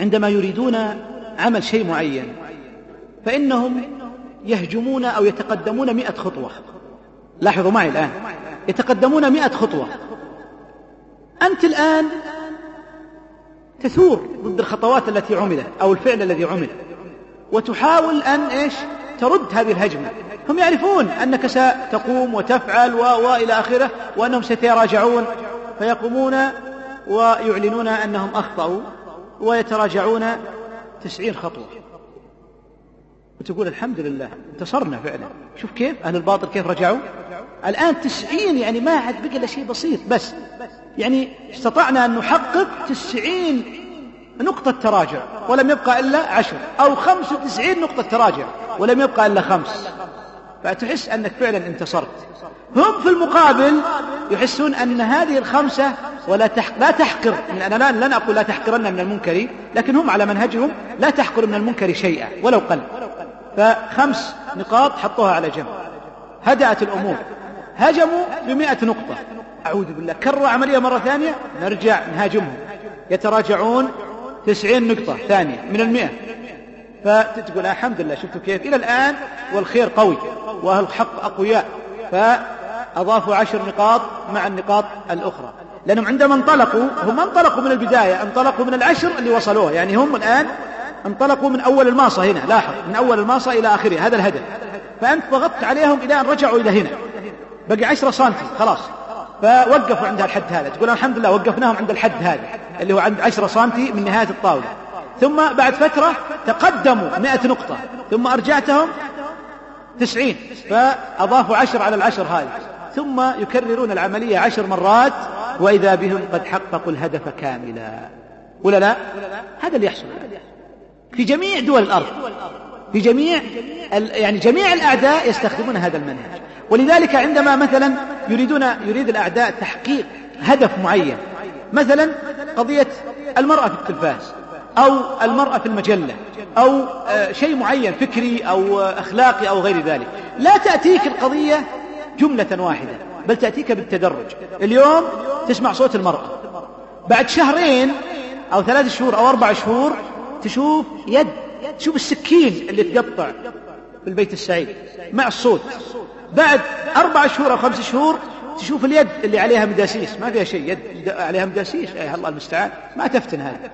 عندما يريدون عمل شيء معين فإنهم يهجمون أو يتقدمون مئة خطوة. لاحظوا معي الآن. يتقدمون مئة خطوة. أنت الآن تثور ضد الخطوات التي عملت أو الفعل الذي عمل وتحاول أن إيش؟ ترد هذه الهجمة. هم يعرفون أنك ستقوم وتفعل. وإلى آخره وأنهم سيتراجعون فيقومون ويعلنون أنهم أخطأوا ويتراجعون تسعين خطوة. وتقول الحمد لله انتصرنا فعلا. شوف كيف أهل الباطل كيف رجعوا؟ الآن تسعين يعني ما عاد بقى إلا شيء بسيط بس. يعني استطعنا أن نحقق تسعين نقطة تراجع ولم يبقى إلا عشر أو خمس وتسعين نقطة تراجع ولم يبقى إلا خمس. فتحس أنك فعلا انتصرت. هم في المقابل يحسون أن هذه الخمسة ولا تحق لا تحقر. أنا لن أقول لا تحقرن من المنكر لكن هم على منهجهم لا تحقر من المنكر شيئا ولو قل. فخمس نقاط حطوها على جنب. هدأت الأمور. هجموا بمئة نقطة. أعوذ بالله. كرر عملية مرة ثانية نرجع نهاجمهم. يتراجعون تسعين نقطة ثانية من المئة. فتقول الحمد لله شفتوا كيف؟ إلى الآن والخير قوي وأهل الحق أقوياء فأضافوا عشر نقاط مع النقاط الأخرى. لأنهم عندما انطلقوا هم ما انطلقوا من البداية انطلقوا من العشر اللي وصلوه. يعني هم الآن انطلقوا من أول الماصة هنا لاحظ من أول الماصة إلى آخره هذا الهدف. فأنت ضغطت عليهم إلى أن رجعوا إلى هنا. بقي عشرة سنتي خلاص. فوقفوا عند الحد هذا. تقول الحمد لله وقفناهم عند الحد هذا اللي هو عند عشرة سنتي من نهاية الطاولة. ثم بعد فترة تقدموا مئة نقطة. ثم أرجعتهم تسعين. فأضافوا عشر على العشر هذه. ثم يكررون العملية عشر مرات وإذا بهم قد حققوا الهدف كاملا. ولا لا؟ هذا اللي يحصل. في جميع دول الأرض. في جميع يعني جميع الأعداء يستخدمون هذا المنهج. ولذلك عندما مثلا يريدون يريد الأعداء تحقيق هدف معين مثلا قضية المرأة في التلفاز. أو المرأة في المجلة أو آه، شيء معين فكري أو أخلاقي أو غير ذلك. لا تأتيك القضية جملة واحدة بل تأتيك بالتدرج. اليوم تسمع صوت المرأة. بعد شهرين أو ثلاث شهور أو أربع شهور تشوف يد تشوف السكين اللي تقطع في البيت السعيد مع الصوت. بعد أربع شهور أو خمس شهور تشوف اليد اللي عليها مداسيس. ما فيها شيء يد عليها مداسيس. يا الله المستعان. ما تفتن هذا.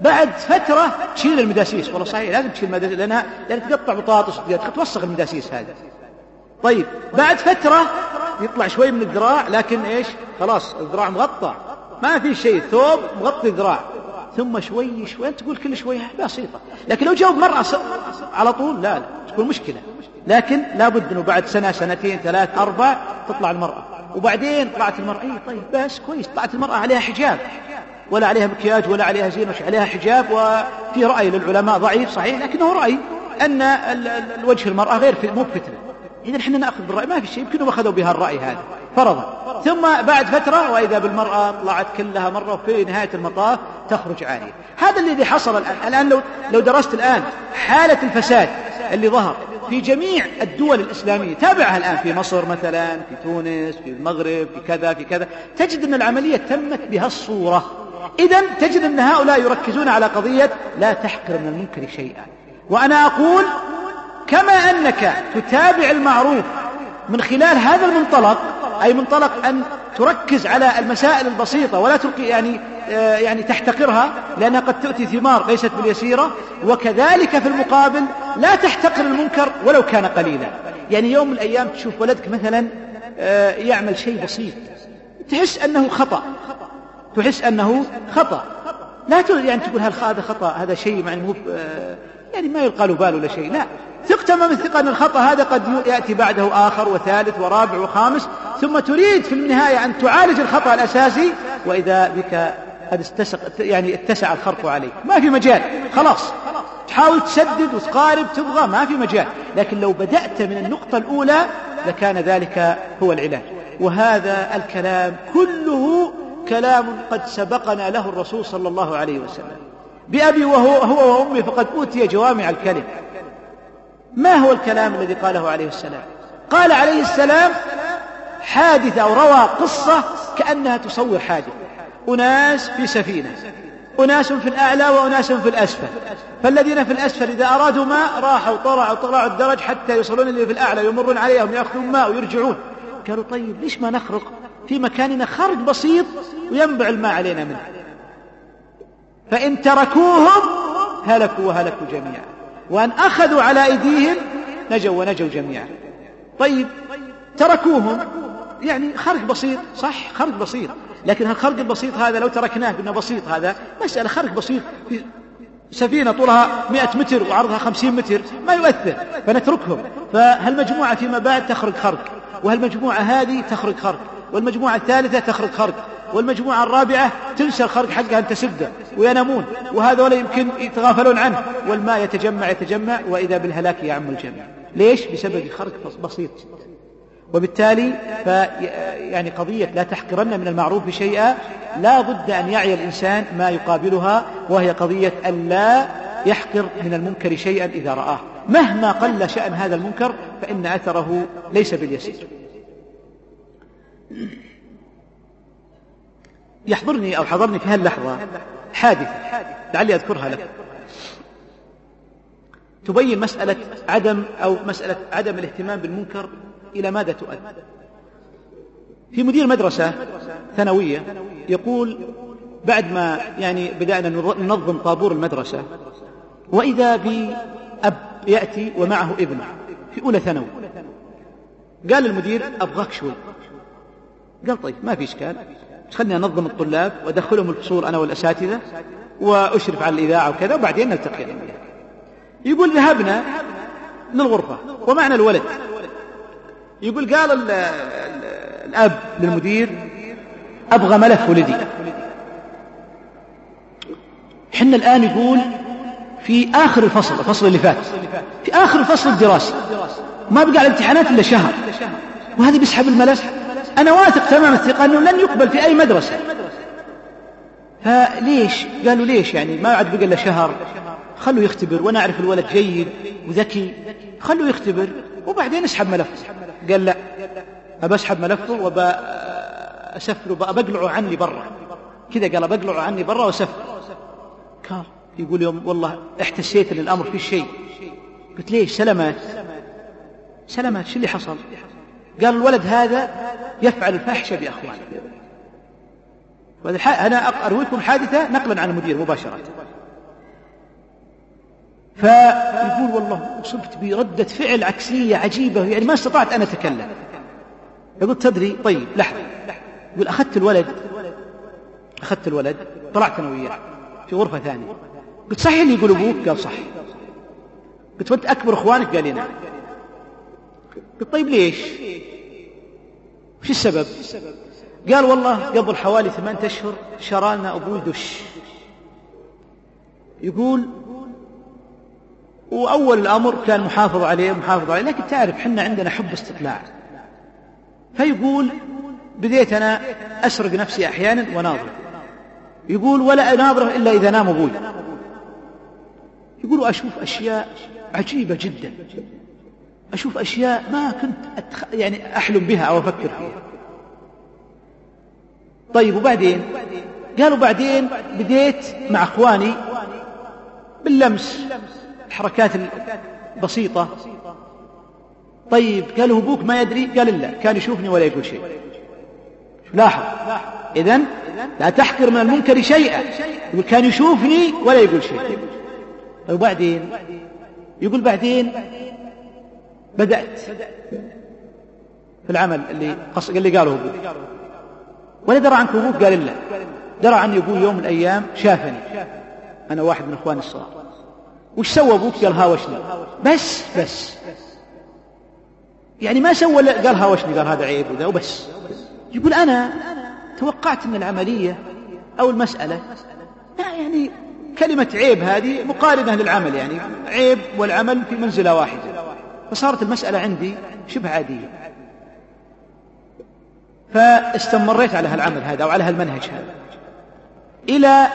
بعد فترة تشيل المداسيس. والله صحيح لازم تشيل المداسيس لأنها لأنها تقطع بطاطس. توسخ المداسيس هذه. طيب بعد فترة يطلع شوي من الذراع لكن إيش؟ خلاص الذراع مغطى. ما في شيء ثوب مغطي الذراع. ثم شوي شوي تقول كل شوي بسيطة. لكن لو جاوب مرة على طول لا لا تكون مشكلة. لكن لابد إنه بعد سنة سنتين ثلاث أربع تطلع المرأة. وبعدين طلعت المرأة. إي طيب بس كويس طلعت المرأة عليها حجاب. ولا عليها مكياج ولا عليها زينة عليها حجاب وفي رأي للعلماء ضعيف صحيح لكنه رأي أن الوجه المرأة غير مو بفتنة. إذا إحنا نأخذ بالرأي ما في شيء يمكنهم أخذوا بها الرأي هذا فرضا. ثم بعد فترة وإذا بالمرأة طلعت كلها مرة وفي نهاية المطاف تخرج عارية هذا الذي حصل الآن الآن لو, لو درست الآن حالة الفساد اللي ظهر في جميع الدول الإسلامية تابعها الآن في مصر مثلا في تونس في المغرب في كذا في كذا تجد أن العملية تمت بهالصورة إذا تجد أن هؤلاء يركزون على قضية لا تحقر من المنكر شيئا. وأنا أقول كما أنك تتابع المعروف من خلال هذا المنطلق أي منطلق أن تركز على المسائل البسيطة ولا تلقي يعني آه، يعني تحتقرها لأنها قد تؤتي ثمار ليست باليسيرة وكذلك في المقابل لا تحتقر المنكر ولو كان قليلا. يعني يوم من الأيام تشوف ولدك مثلا آه، يعمل شيء بسيط تحس أنه خطأ. تحس أنه خطأ. لا يعني تقول هذا خطأ هذا شيء يعني مو يعني ما يلقى له بال ولا شيء لا. ثق تمام الثقة أن الخطأ هذا قد يأتي بعده آخر وثالث ورابع وخامس ثم تريد في النهاية أن تعالج الخطأ الأساسي وإذا بك قد استسق يعني اتسع الخرق عليك. ما في مجال. خلاص. تحاول تسدد وتقارب تبغى ما في مجال. لكن لو بدأت من النقطة الأولى لكان ذلك هو العلاج. وهذا الكلام كله كلام قد سبقنا له الرسول صلى الله عليه وسلم. بأبي وهو هو وأمي فقد أوتي جوامع الكلم. ما هو الكلام الذي قاله عليه السلام؟ قال عليه السلام حادثة أو روى قصة كأنها تصور حادثة. أناس في سفينة. أناس في الأعلى وأناس في الأسفل. فالذين في الأسفل إذا أرادوا ماء راحوا طلعوا طلعوا الدرج حتى يوصلون اللي في الأعلى يمرون عليهم يأخذون ماء ويرجعون. قالوا طيب ليش ما نخرق؟ في مكاننا خرق بسيط وينبع الماء علينا منه. فإن تركوهم هلكوا وهلكوا جميعا. وأن أخذوا على أيديهم نجوا ونجوا جميعا. طيب تركوهم يعني خرق بسيط صح خرق بسيط. لكن الخرق البسيط هذا لو تركناه قلنا بسيط هذا؟ مسألة خرق بسيط في سفينة طولها مئة متر وعرضها خمسين متر ما يؤثر فنتركهم. فهالمجموعة فيما بعد تخرج خرق وهالمجموعة هذه تخرج خرق والمجموعة الثالثة تخرج خرق والمجموعة الرابعة تنسى الخرق حقها أن تسده وينامون وهذول يمكن يتغافلون عنه. والماء يتجمع يتجمع وإذا بالهلاك يعم الجميع. ليش؟ بسبب خرق بسيط وبالتالي ف يعني قضية لا تحقرن من المعروف شيئا لا بد أن يعي الإنسان ما يقابلها وهي قضية أن لا يحقر من المنكر شيئا إذا رآه. مهما قل شأن هذا المنكر فإن أثره ليس باليسير. يحضرني أو حضرني في هاللحظة. حادثة. لعلي أذكرها لك. تبين مسألة عدم أو مسألة عدم الاهتمام بالمنكر إلى ماذا تؤدي؟ في مدير مدرسة ثانوية يقول بعد ما يعني بدأنا ننظم طابور المدرسة وإذا بأب يأتي ومعه ابن في أولى ثانوي. قال المدير أبغاك شوي. قال طيب ما في إشكال. خلني أنظم الطلاب وأدخلهم الفصول أنا والأساتذة وأشرف على الإذاعة وكذا وبعدين نلتقي. يقول ذهبنا للغرفة ومعنا الولد. يقول قال ال ال الأب للمدير أبغى ملف ولدي. حنا الآن يقول في آخر الفصل الفصل اللي فات في آخر الفصل الدراسي. ما بقى على الامتحانات إلا شهر. وهذه بيسحب الملف. أنا واثق تمام الثقة أنه لن يقبل في أي مدرسة. فليش؟ قالوا ليش يعني؟ ما عاد بقى إلا شهر. خلوا يختبر وأنا أعرف الولد جيد وذكي. خلوا يختبر وبعدين اسحب ملفه. قال لا أبى أسحب ملفه وأبى أسفره بقلعه عني برا. كذا قال بقلعه عني برا وأسفر قال يقول يوم والله احتسيت ان الامر في شيء. قلت ليش؟ سلامات. سلامات شو اللي حصل؟ قال الولد هذا يفعل الفاحشة بأخوانه. أنا أرويكم حادثة نقلا عن المدير مباشرة. فيقول والله أصبت بردة فعل عكسية عجيبة يعني ما استطعت أن أتكلم. يقول تدري؟ طيب لحظة. يقول أخذت الولد أخذت الولد طلعت أنا وياه في غرفة ثانية. قلت صحيح اللي يقول أبوك؟ قال صح قلت وأنت أكبر إخوانك؟ قال لي نعم. طيب ليش؟ وش السبب؟ قال والله قبل حوالي ثمانية أشهر شرانا أبوي دش يقول وأول الأمر كان محافظ عليه محافظ عليه لكن تعرف حنا عندنا حب استطلاع فيقول بديت أنا أسرق نفسي أحيانا وناظر يقول ولا أناظره إلا إذا نام أبوي. يقول أشوف أشياء عجيبة جدا. أشوف أشياء ما كنت أتخ... يعني أحلم بها أو أفكر فيها. طيب وبعدين؟ قالوا بعدين بديت مع أخواني باللمس الحركات البسيطة. طيب قال له أبوك ما يدري؟ قال لا كان يشوفني ولا يقول شيء. لاحظ إذا لا تحقر من المنكر شيئا. يقول كان يشوفني ولا يقول شيء. طيب وبعدين؟ يقول بعدين بدأت في العمل اللي قص... اللي قاله أبوك ولا درى عنك أبوك قال لا. درى عني أبوي يوم من الأيام شافني. أنا واحد من إخواني الصغار. وش سوى أبوك؟ قال هاوشني. بس بس. يعني ما سوى قال هاوشني قال هذا عيب وذا وبس. يقول أنا توقعت أن العملية أو المسألة يعني كلمة عيب هذه مقارنة للعمل يعني عيب والعمل في منزلة واحدة. فصارت المسألة عندي شبه عادية. فاستمريت على هالعمل هذا أو على هالمنهج هذا. إلى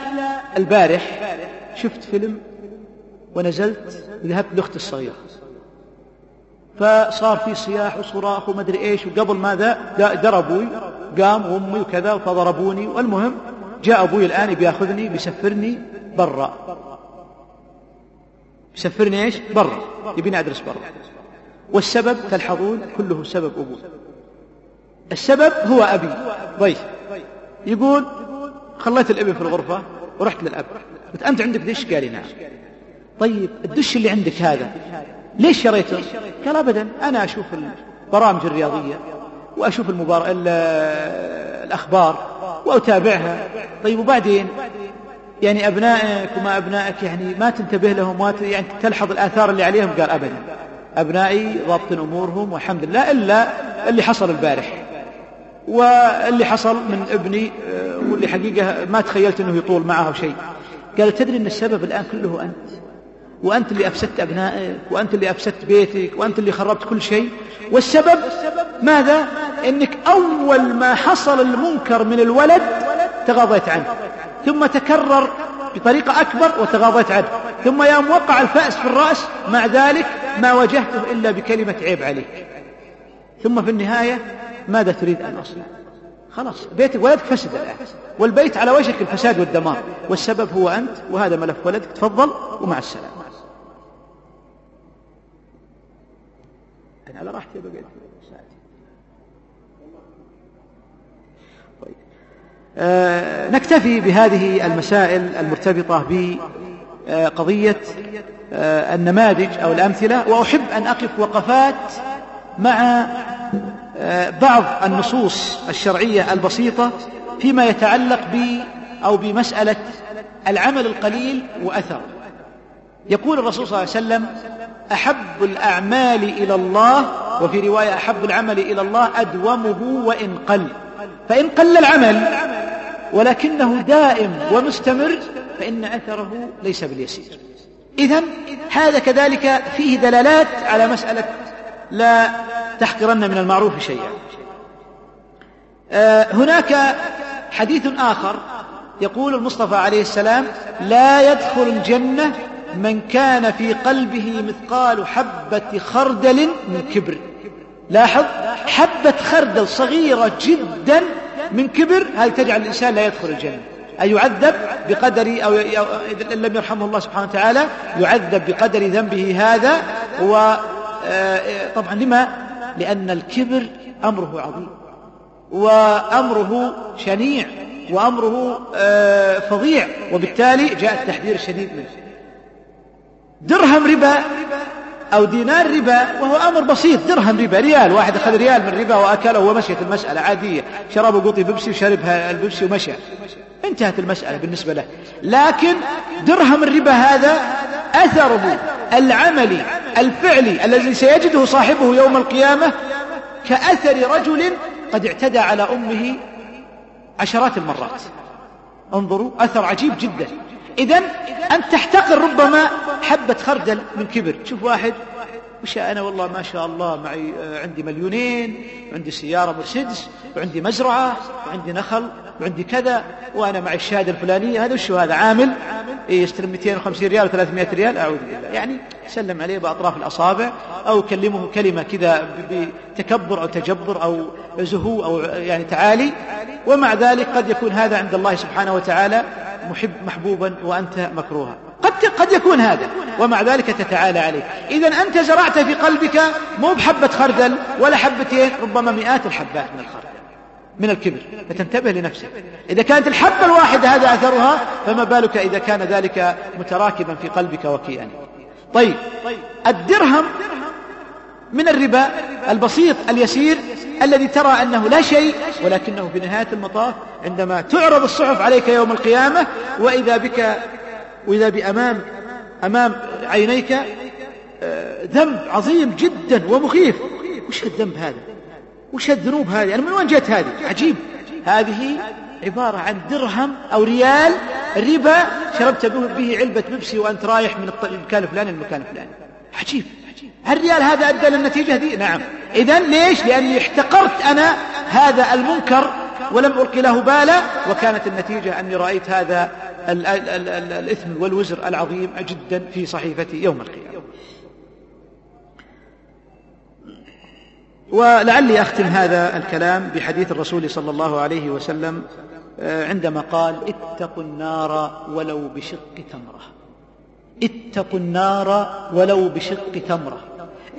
البارح شفت فيلم ونزلت ذهبت لأختي الصغيرة. فصار في صياح وصراخ وما أدري إيش وقبل ماذا ضربوي قام وأمي وكذا فضربوني. والمهم جاء أبوي الآن بيأخذني بيسفرني برا. بيسفرني إيش؟ برا. يبيني أدرس برا. والسبب تلحظون كله سبب أبوي السبب هو أبي. ضيف يقول خليت الابن في الغرفة ورحت للأب. قلت أنت عندك دش؟ قال لي نعم. طيب الدش اللي عندك هذا ليش شريته؟ قال أبدا أنا أشوف البرامج الرياضية وأشوف المبار... الأخبار وأتابعها. طيب وبعدين؟ يعني أبنائك وما أبنائك يعني ما تنتبه لهم ما ت... يعني تلحظ الآثار اللي عليهم؟ قال أبدا. أبنائي ضابط أمورهم والحمد لله إلا اللي حصل البارح. واللي حصل من ابني واللي حقيقة ما تخيلت أنه يطول معه شيء. قال تدري أن السبب الآن كله أنت. وأنت اللي أفسدت أبنائك وأنت اللي أفسدت بيتك وأنت اللي خربت كل شيء. والسبب ماذا؟ إنك أول ما حصل المنكر من الولد تغاضيت عنه. ثم تكرر بطريقة أكبر وتغاضيت عنه. ثم يوم وقع الفأس في الرأس مع ذلك ما واجهته إلا بكلمة عيب عليك. ثم في النهاية ماذا تريد أن أصنع؟ خلاص بيتك ولدك فسد الآن. والبيت على وشك الفساد والدمار. والسبب هو أنت وهذا ملف ولدك. تفضل ومع السلامة. على راحتي بقيت. ساعتي طيب آه نكتفي بهذه المسائل المرتبطة بقضية آه النماذج أو الأمثلة وأحب أن أقف وقفات مع آه بعض النصوص الشرعية البسيطة فيما يتعلق ب أو بمسألة العمل القليل وأثر. يقول الرسول صلى الله عليه وسلم أحب الأعمال إلى الله وفي رواية أحب العمل إلى الله أدومه وإن قل. فإن قل العمل ولكنه دائم ومستمر فإن أثره ليس باليسير. إذا هذا كذلك فيه دلالات على مسألة لا تحقرن من المعروف شيئا. آه هناك حديث آخر يقول المصطفى عليه السلام لا يدخل الجنة من كان في قلبه مثقال حبة خردل من كبر. لاحظ؟ حبة خردل صغيرة جدا من كبر هذه تجعل الإنسان لا يدخل الجنة. أي يعذب بقدر أو إذا لم يرحمه الله سبحانه وتعالى يعذب بقدر ذنبه هذا. وطبعا لما؟ لأن الكبر أمره عظيم. وأمره شنيع. وأمره فظيع. وبالتالي جاء التحذير الشديد منه. درهم ربا أو دينار ربا وهو أمر بسيط درهم ربا ريال واحد أخذ ريال من ربا وأكله ومشيت المسألة عادية. شرب قطي بيبسي وشربها البيبسي ومشى. انتهت المسألة بالنسبة له. لكن درهم الربا هذا أثره العملي الفعلي الذي سيجده صاحبه يوم القيامة كأثر رجل قد اعتدى على أمه عشرات المرات. انظروا أثر عجيب جدا. إذا أن تحتقر ربما حبة خردل من كبر. تشوف واحد وش أنا والله ما شاء الله معي عندي مليونين وعندي سيارة مرسيدس وعندي مزرعة وعندي نخل وعندي كذا وأنا معي الشهادة الفلانية. هذا وش هذا عامل. يستلم 250 ريال و300 ريال. أعوذ بالله. يعني سلم عليه بأطراف الأصابع أو كلمه كلمة كذا بتكبر أو تجبر أو زهو أو يعني تعالي. ومع ذلك قد يكون هذا عند الله سبحانه وتعالى محب محبوبا وأنت مكروها. قد قد يكون هذا. ومع ذلك تتعالى عليه إذا أنت زرعت في قلبك مو بحبة خردل ولا حبتين ربما مئات الحبات من الخردل من الكبر. فتنتبه لنفسك. إذا كانت الحبة الواحدة هذا أثرها فما بالك إذا كان ذلك متراكبا في قلبك وكيانك طيب. الدرهم من الربا البسيط اليسير الذي ترى أنه لا شيء ولكنه في نهاية المطاف عندما تعرض الصحف عليك يوم القيامة وإذا بك وإذا بأمام أمام عينيك آه، ذنب عظيم جدا ومخيف. وش الذنب هذا؟ وش الذنوب هذه؟ يعني من وين جت هذه؟ عجيب. هذه عبارة عن درهم أو ريال ربا شربت به علبة بيبسي وأنت رايح من المكان الفلاني للمكان الفلاني. عجيب. الريال هذا أدى للنتيجة دي نعم. إذا ليش؟ لأني احتقرت أنا هذا المنكر ولم ألقي له بالا وكانت النتيجة أني رأيت هذا ال ال ال ال الإثم والوزر العظيم جدا في صحيفتي يوم القيامة. ولعلي أختم هذا الكلام بحديث الرسول صلى الله عليه وسلم آه، عندما قال اتقوا النار ولو بشق تمرة اتقوا النار ولو بشق تمرة.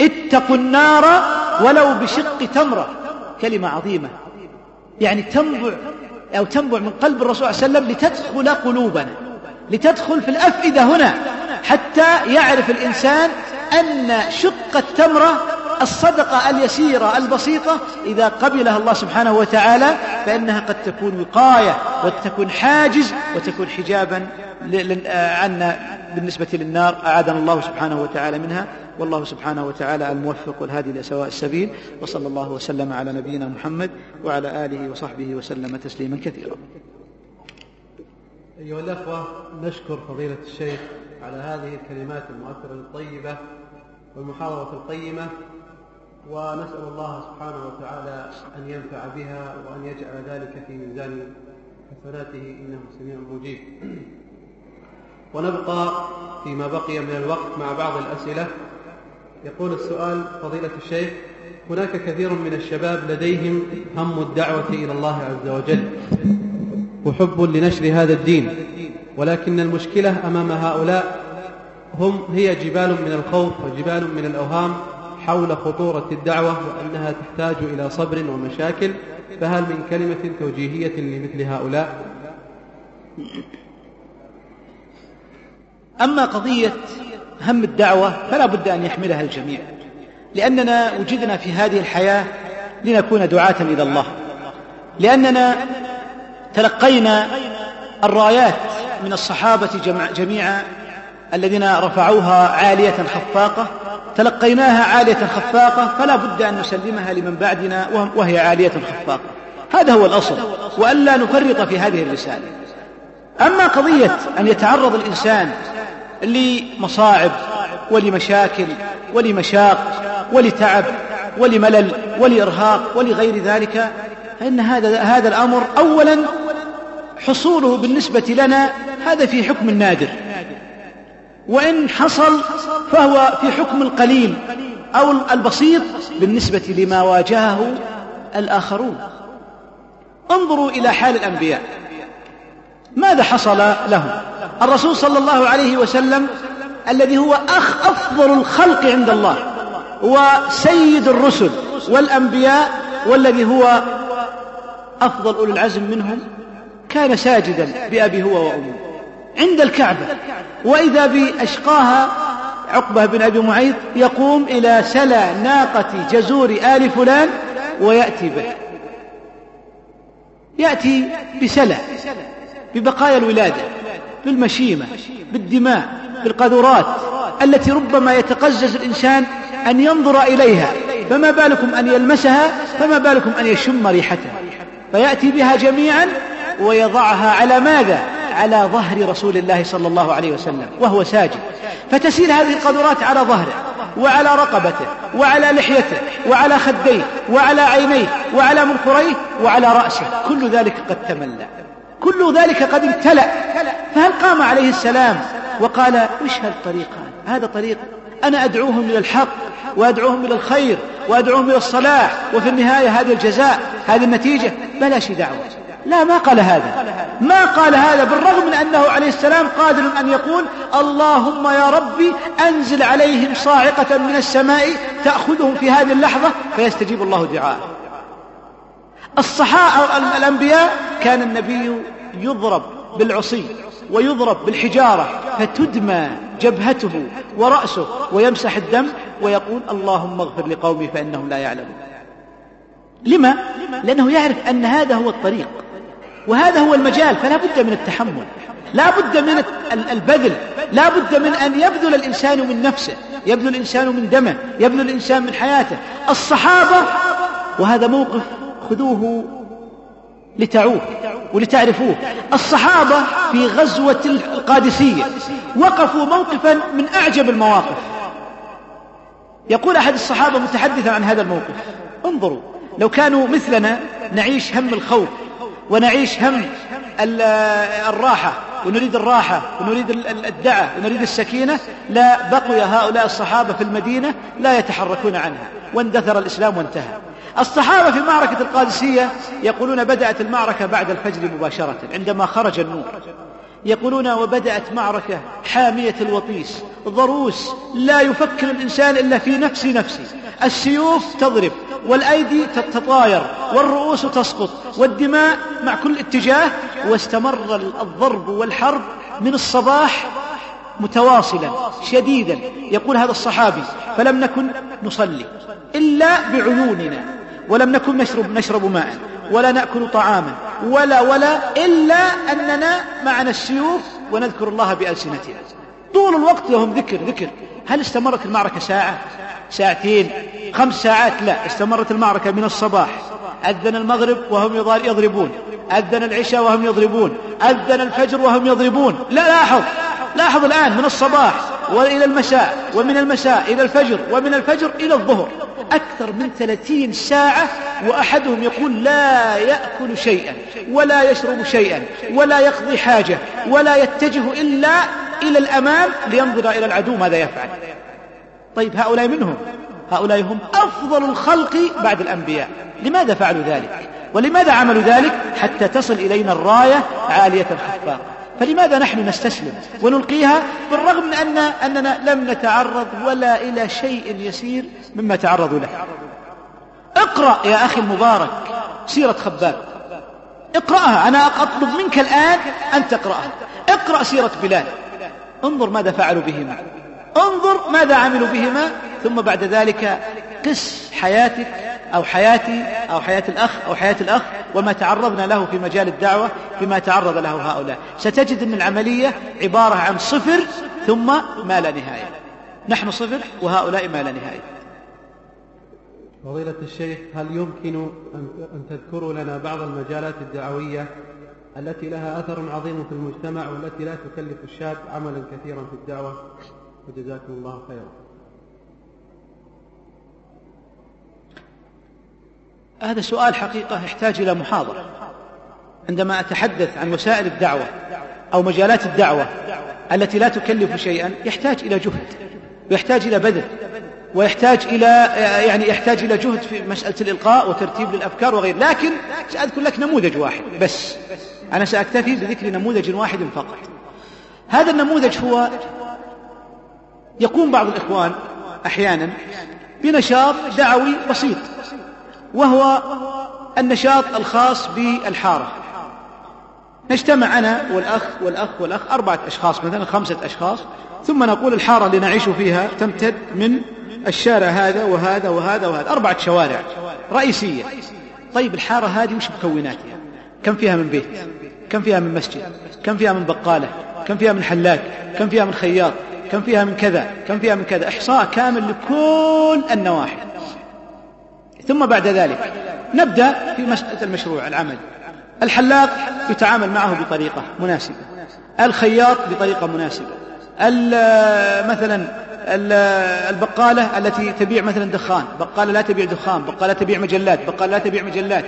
اتقوا النار ولو بشق تمره كلمة عظيمة. يعني تنبع أو تنبع من قلب الرسول صلى الله عليه وسلم لتدخل قلوبنا لتدخل في الأفئدة هنا حتى يعرف الإنسان أن شق التمره الصدقة اليسيرة البسيطة إذا قبلها الله سبحانه وتعالى فإنها قد تكون وقاية وتكون حاجز وتكون حجابا عنا بالنسبة للنار أعاذنا الله سبحانه وتعالى منها. والله سبحانه وتعالى الموفق والهادي إلى سواء السبيل وصلى الله وسلم على نبينا محمد وعلى آله وصحبه وسلم تسليما كثيرا.
أيها الأخوة نشكر فضيلة الشيخ على هذه الكلمات المؤثرة الطيبة والمحاضرة القيمة ونسأل الله سبحانه وتعالى أن ينفع بها وأن يجعل ذلك في ميزان حسناته إنه سميع مجيب. ونبقى فيما بقي من الوقت مع بعض الأسئلة. يقول السؤال فضيلة الشيخ هناك كثير من الشباب لديهم هم الدعوة إلى الله عز وجل وحب لنشر هذا الدين ولكن المشكلة أمام هؤلاء هم هي جبال من الخوف وجبال من الأوهام حول خطورة الدعوة وأنها تحتاج إلى صبر ومشاكل فهل من كلمة توجيهية لمثل هؤلاء؟
أما قضية هم الدعوة فلا بد أن يحملها الجميع. لأننا وجدنا في هذه الحياة لنكون دعاة إلى الله. لأننا تلقينا الرايات من الصحابة جميعا الذين رفعوها عالية خفاقة. تلقيناها عالية خفاقة فلا بد أن نسلمها لمن بعدنا وهي عالية خفاقة. هذا هو الأصل. وألا نفرط في هذه الرسالة. أما قضية أن يتعرض الإنسان لمصاعب ولمشاكل ولمشاق ولتعب ولملل ولإرهاق ولغير ذلك فإن هذا هذا الأمر أولا حصوله بالنسبة لنا هذا في حكم النادر وإن حصل فهو في حكم القليل أو البسيط بالنسبة لما واجهه الآخرون. انظروا إلى حال الأنبياء. ماذا حصل لهم؟ الرسول صلى الله عليه وسلم الذي هو أخ أفضل الخلق عند الله وسيد الرسل والأنبياء والذي هو أفضل أولي العزم منهم كان ساجدا بأبي هو وأمه عند الكعبة. وإذا بأشقاها عقبة بن أبي معيط يقوم إلى سلى ناقة جزور آل فلان ويأتي به. يأتي بسلى ببقايا الولادة بالمشيمة بالدماء بالقذورات التي ربما يتقزز الإنسان أن ينظر إليها. فما بالكم أن يلمسها؟ فما بالكم أن يشم ريحتها؟ فيأتي بها جميعا ويضعها على ماذا؟ على ظهر رسول الله صلى الله عليه وسلم وهو ساجد. فتسيل هذه القدرات على ظهره وعلى رقبته وعلى لحيته وعلى خديه وعلى عينيه وعلى منخريه وعلى رأسه. كل ذلك قد تملى كل ذلك قد امتلأ. فهل قام عليه السلام وقال وش هالطريق هذا هذا طريق أنا أدعوهم إلى الحق وأدعوهم إلى الخير وأدعوهم إلى الصلاح وفي النهاية هذا الجزاء هذه النتيجة. بلاش دعوة. لا ما قال هذا. ما قال هذا بالرغم من أنه عليه السلام قادر أن يقول اللهم يا ربي أنزل عليهم صاعقة من السماء تأخذهم في هذه اللحظة فيستجيب الله دعاءه. الصحابة الأنبياء كان النبي يضرب بالعصي ويضرب بالحجارة فتدمى جبهته ورأسه ويمسح الدم ويقول اللهم اغفر لقومي فإنهم لا يعلمون لما؟ لأنه يعرف أن هذا هو الطريق وهذا هو المجال فلا بد من التحمل لا بد من البذل لا بد من أن يبذل الإنسان من نفسه يبذل الإنسان من دمه يبذل الإنسان من حياته الصحابة وهذا موقف خذوه لتعوه ولتعرفوه. الصحابة في غزوة القادسية وقفوا موقفا من أعجب المواقف. يقول أحد الصحابة متحدثا عن هذا الموقف انظروا لو كانوا مثلنا نعيش هم الخوف ونعيش هم الراحة ونريد الراحة ونريد الدعة ونريد السكينة لا بقي هؤلاء الصحابة في المدينة لا يتحركون عنها واندثر الإسلام وانتهى. الصحابة في معركة القادسية يقولون بدأت المعركة بعد الفجر مباشرة عندما خرج النور يقولون وبدأت معركة حامية الوطيس ضروس لا يفكر الإنسان إلا في نفسي نفسي السيوف تضرب والأيدي تتطاير والرؤوس تسقط والدماء مع كل اتجاه. واستمر الضرب والحرب من الصباح متواصلا شديدا. يقول هذا الصحابي فلم نكن نصلي إلا بعيوننا. ولم نكن نشرب, نشرب ماء ولا نأكل طعاما ولا ولا إلا أننا معنا السيوف ونذكر الله بألسنتنا. طول الوقت لهم ذكر ذكر. هل استمرت المعركة ساعة؟ ساعتين؟ خمس ساعات؟ لا. استمرت المعركة من الصباح. أذن المغرب وهم يضربون. أذن العشاء وهم يضربون. أذن الفجر وهم يضربون. لا لاحظ. لاحظ الآن من الصباح وإلى المساء ومن المساء إلى الفجر ومن الفجر إلى الظهر. أكثر من ثلاثين ساعة وأحدهم يقول لا يأكل شيئا ولا يشرب شيئا ولا يقضي حاجة ولا يتجه إلا إلى الأمام لينظر إلى العدو ماذا يفعل. طيب هؤلاء منهم؟ هؤلاء هم أفضل الخلق بعد الأنبياء. لماذا فعلوا ذلك؟ ولماذا عملوا ذلك؟ حتى تصل إلينا الراية عالية الخفاق فلماذا نحن نستسلم ونلقيها بالرغم من أن أننا لم نتعرض ولا إلى شيء يسير مما تعرضوا له. اقرأ يا أخي المبارك سيرة خباب. اقرأها. أنا أطلب منك الآن أن تقرأها. اقرأ سيرة بلال. انظر ماذا فعلوا بهما. انظر ماذا عملوا بهما. ثم بعد ذلك قس حياتك أو حياتي أو حياة الأخ أو حياة الأخ وما تعرضنا له في مجال الدعوة فيما تعرض له هؤلاء. ستجد أن العملية عبارة عن صفر ثم ما لا نهاية. نحن صفر وهؤلاء ما لا نهاية.
فضيلة الشيخ هل يمكن أن تذكروا لنا بعض المجالات الدعوية التي لها أثر عظيم في المجتمع والتي لا تكلف الشاب عملا كثيرا في الدعوة؟ وجزاكم الله خيرا.
هذا سؤال حقيقة يحتاج إلى محاضرة. عندما أتحدث عن وسائل الدعوة أو مجالات الدعوة التي لا تكلف شيئا يحتاج إلى جهد ويحتاج إلى بذل ويحتاج إلى يعني يحتاج إلى جهد في مسألة الإلقاء وترتيب للأفكار وغيره لكن سأذكر لك نموذج واحد بس. أنا سأكتفي بذكر نموذج واحد فقط. هذا النموذج هو يقوم بعض الإخوان أحيانا بنشاط دعوي بسيط. وهو النشاط الخاص بالحارة. نجتمع أنا والأخ والأخ والأخ أربعة أشخاص مثلا خمسة أشخاص ثم نقول الحارة اللي نعيش فيها تمتد من الشارع هذا وهذا وهذا وهذا. أربعة شوارع رئيسية. طيب الحارة هذه وش مكوناتها؟ كم فيها من بيت؟ كم فيها من مسجد؟ كم فيها من بقالة؟ كم فيها من حلاق كم فيها من خياط؟ كم فيها من كذا؟ كم فيها من كذا؟ إحصاء كامل لكل النواحي. ثم بعد ذلك نبدأ في مسألة المشروع العمل. الحلاق يتعامل معه بطريقة مناسبة. الخياط بطريقة مناسبة. مثلا البقالة التي تبيع مثلا دخان. بقالة لا تبيع دخان. بقالة تبيع مجلات. بقالة لا تبيع مجلات.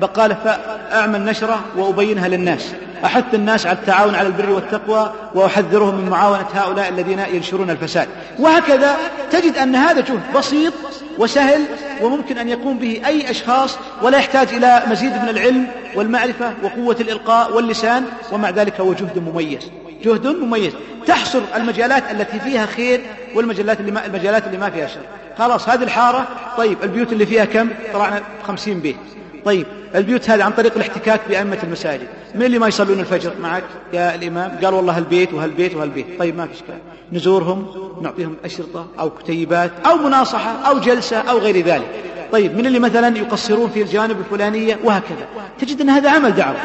بقالة فأعمل نشرة وأبينها للناس. أحث الناس على التعاون على البر والتقوى وأحذرهم من معاونة هؤلاء الذين ينشرون الفساد. وهكذا تجد أن هذا جهد بسيط وسهل وممكن أن يقوم به أي أشخاص ولا يحتاج إلى مزيد من العلم والمعرفة وقوة الإلقاء واللسان ومع ذلك هو جهد مميز. جهد مميز. تحصر المجالات التي فيها خير والمجالات اللي ما المجالات اللي ما فيها شر. خلاص هذه الحارة. طيب البيوت اللي فيها كم؟ طلعنا خمسين بيت. طيب البيوت هذه عن طريق الاحتكاك بأئمة المساجد. من اللي ما يصلون الفجر؟ معك. يا الإمام. قال والله هالبيت وهالبيت وهالبيت. طيب ما في إشكال. نزورهم نعطيهم أشرطة أو كتيبات أو مناصحة أو جلسة أو غير ذلك. طيب من اللي مثلا يقصرون في الجانب الفلانية؟ وهكذا. تجد أن هذا عمل دعوي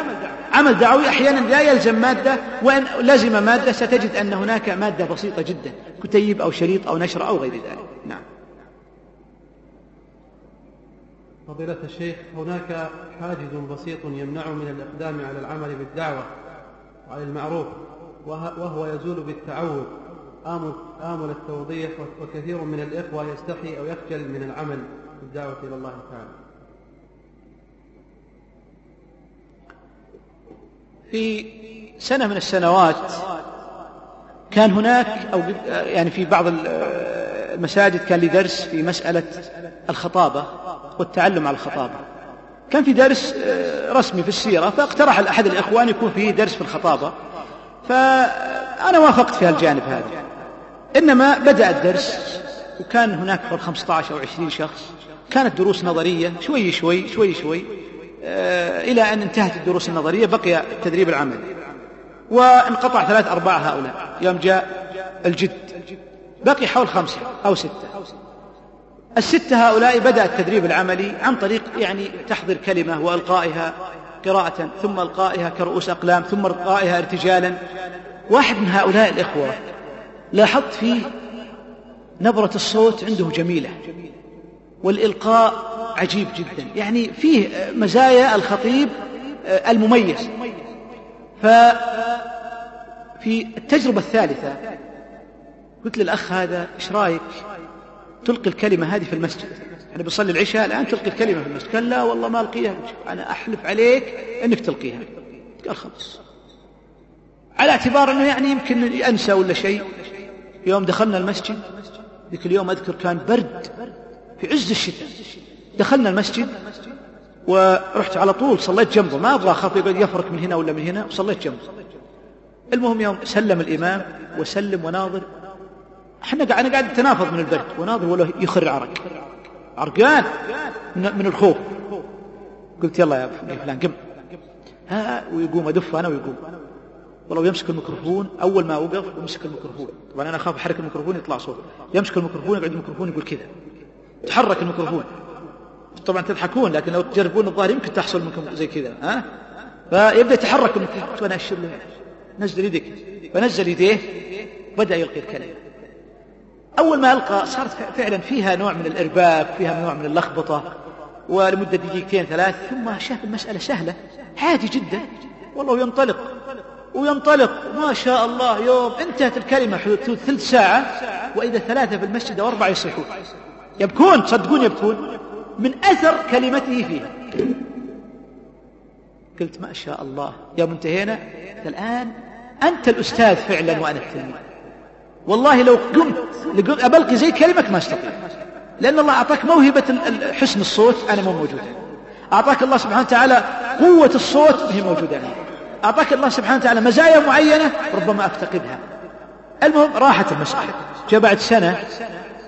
عمل دعوي أحيانا لا يلزم مادة وإن لزم مادة ستجد أن هناك مادة بسيطة جدا كتيب أو شريط أو نشر أو غير ذلك. نعم.
فضيلة الشيخ هناك حاجز بسيط يمنع من الإقدام على العمل بالدعوة وعلى المعروف وهو يزول بالتعود. آمل, آمل التوضيح وكثير من الإخوة يستحي أو يخجل من العمل بالدعوة إلى الله تعالى.
في سنة من السنوات كان هناك أو يعني في بعض المساجد كان لي درس في مسألة الخطابة والتعلم على الخطابة. كان في درس آه، رسمي في السيرة فاقترح أحد الإخوان يكون فيه درس في الخطابة. فأنا وافقت في الجانب هذا. إنما بدأ الدرس وكان هناك حول 15 أو 20 شخص. كانت دروس نظرية شوي شوي شوي شوي. إلى أن انتهت الدروس النظرية بقي التدريب العملي وانقطع ثلاث أرباع هؤلاء. يوم جاء الجد. بقي حول خمسة أو ستة. الستة هؤلاء بدأ التدريب العملي عن طريق يعني تحضير كلمة وإلقائها قراءة ثم إلقائها كرؤوس أقلام ثم إلقائها ارتجالا. واحد من هؤلاء الإخوة لاحظت فيه نبرة الصوت عنده جميلة. والإلقاء عجيب جدا. يعني فيه مزايا الخطيب آه، المميز. ففي التجربة الثالثة قلت للأخ هذا إيش رأيك تلقي الكلمة هذه في المسجد؟ إحنا بنصلي العشاء الآن تلقي الكلمة في المسجد. قال لا والله ما ألقيها. أنا أحلف عليك أنك تلقيها. قال خلاص. على اعتبار أنه يعني يمكن أنسى ولا شيء يوم دخلنا المسجد ذيك اليوم أذكر كان برد في عز الشتاء. دخلنا المسجد ورحت على طول صليت جنبه. ما أبغى أخاف يقعد يفرك من هنا ولا من هنا وصليت جنبه. المهم يوم سلم الإمام وسلم وناظر. إحنا أنا قاعد أتنافض من البرد. وناظر ولا يخر عرق. عرقان من الخوف. قلت يلا يا فلان قم. ها ويقوم أدف أنا ويقوم. والله يمسك الميكروفون أول ما وقف يمسك الميكروفون. طبعا أنا أخاف أحرك الميكروفون يطلع صوت. يمسك الميكروفون يقعد الميكروفون يقول كذا. تحرك الميكروفون. طبعا تضحكون لكن لو تجربون الظاهر يمكن تحصل منكم زي كذا ها؟ فيبدأ يتحرك الميكروفون وأنا له نزل يدك. فنزل يديه بدأ يلقي الكلمة أول ما ألقى صارت فعلا فيها نوع من الإرباك فيها نوع من اللخبطة. ولمدة دقيقتين ثلاث ثم شاف المسألة سهلة. عادي جدا. والله ينطلق. وينطلق. ما شاء الله يوم انتهت الكلمة حدود ثلث ساعة. وإذا ثلاثة في المسجد أو أربعة يصيحون يبكون تصدقون يبكون. من أثر كلمته فيها. قلت ما شاء الله يوم انتهينا الآن أنت الأستاذ فعلا وأنا التلميذ. والله لو قمت أبلقي زي كلمك ما أستطيع. لأن الله أعطاك موهبة حسن الصوت أنا مو موجودة أعطاك الله سبحانه وتعالى قوة الصوت هي موجودة لي أعطاك الله سبحانه وتعالى مزايا معينة ربما أفتقدها. المهم راحت المسألة. جاء بعد سنة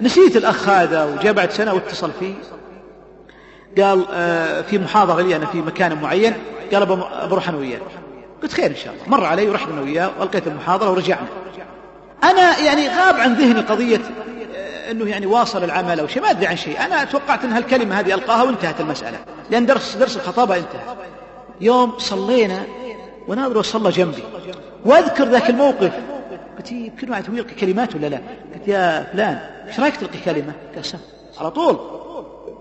نسيت الأخ هذا وجاء بعد سنة واتصل فيه. قال آه في محاضرة لي أنا في مكان معين. قال بروح أنا وياه. قلت خير إن شاء الله. مر علي ورحت أنا وياه وألقيت المحاضرة ورجعنا. أنا يعني غاب عن ذهني قضية آه، أنه يعني واصل العمل أو شيء ما أدري عن شيء. أنا توقعت أن هالكلمة هذه ألقاها وانتهت المسألة. لأن درس درس الخطابة انتهى. يوم صلينا وناظر وصلى جنبي. وأذكر ذاك الموقف. قلت يمكن واحد يلقي كلمات ولا لا؟ قلت يا فلان إيش رأيك تلقي كلمة؟ قال على طول.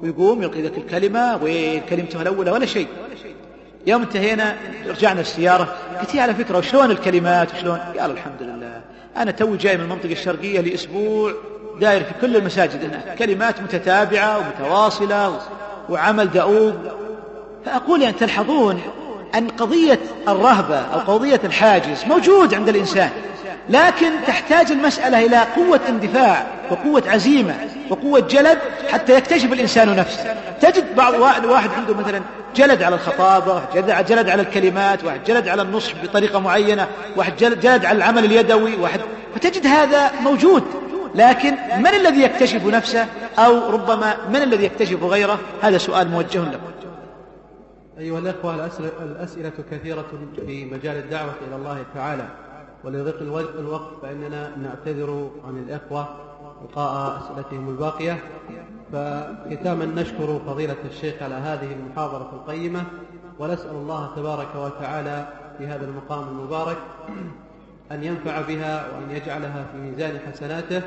ويقوم يلقي ذاك الكلمة وين كلمته الأولى ولا شيء. يوم انتهينا رجعنا السيارة. قلت على فكرة وشلون الكلمات؟ وشلون؟ قال الحمد لله. أنا توي جاي من المنطقة الشرقية لأسبوع داير في كل المساجد هناك. كلمات متتابعة ومتواصلة وعمل دؤوب. فأقول يعني تلحظون أن قضية الرهبة أو قضية الحاجز موجود عند الإنسان. لكن تحتاج المسألة إلى قوة اندفاع وقوة عزيمة وقوة جلد حتى يكتشف الإنسان نفسه. تجد بعض واحد عنده مثلا جلد على الخطابة واحد جلد على الكلمات واحد جلد على النصح بطريقة معينة واحد جلد على العمل اليدوي واحد فتجد هذا موجود. لكن من الذي يكتشف نفسه؟ أو ربما من الذي يكتشف غيره؟ هذا سؤال موجه لكم.
أيها الأخوة الأسئلة كثيرة في مجال الدعوة إلى الله تعالى. ولضيق الوقت فإننا نعتذر عن الإخوة لقاء أسئلتهم الباقية. فختاما نشكر فضيلة الشيخ على هذه المحاضرة القيمة ونسأل الله تبارك وتعالى في هذا المقام المبارك أن ينفع بها وأن يجعلها في ميزان حسناته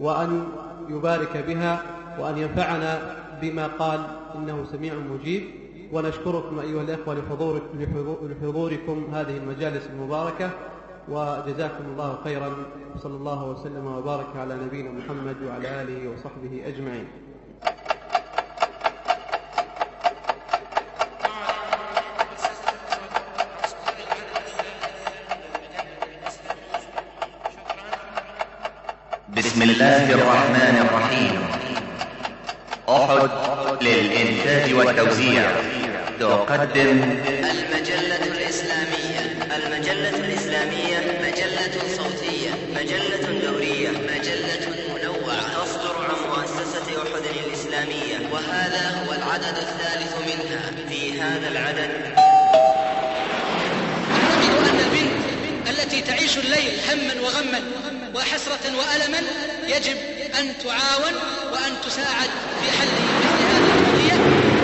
وأن يبارك بها وأن ينفعنا بما قال إنه سميع مجيب. ونشكركم أيها الأخوة لحضور لحضوركم هذه المجالس المباركة وجزاكم الله خيرا. صلى الله وسلم وبارك على نبينا محمد وعلى آله وصحبه أجمعين.
بسم الله الرحمن الرحيم. أحد للإنتاج والتوزيع. تقدم
المجلة الإسلامية المجلة الإسلامية مجلة صوتية مجلة دورية مجلة منوعة. تصدر عن مؤسسة أحد الإسلامية وهذا هو العدد الثالث منها في هذا العدد.
نعتقد أن البنت التي تعيش الليل هما وغما وحسرة وألما يجب أن تعاون وأن تساعد في حل مثل هذه القضية.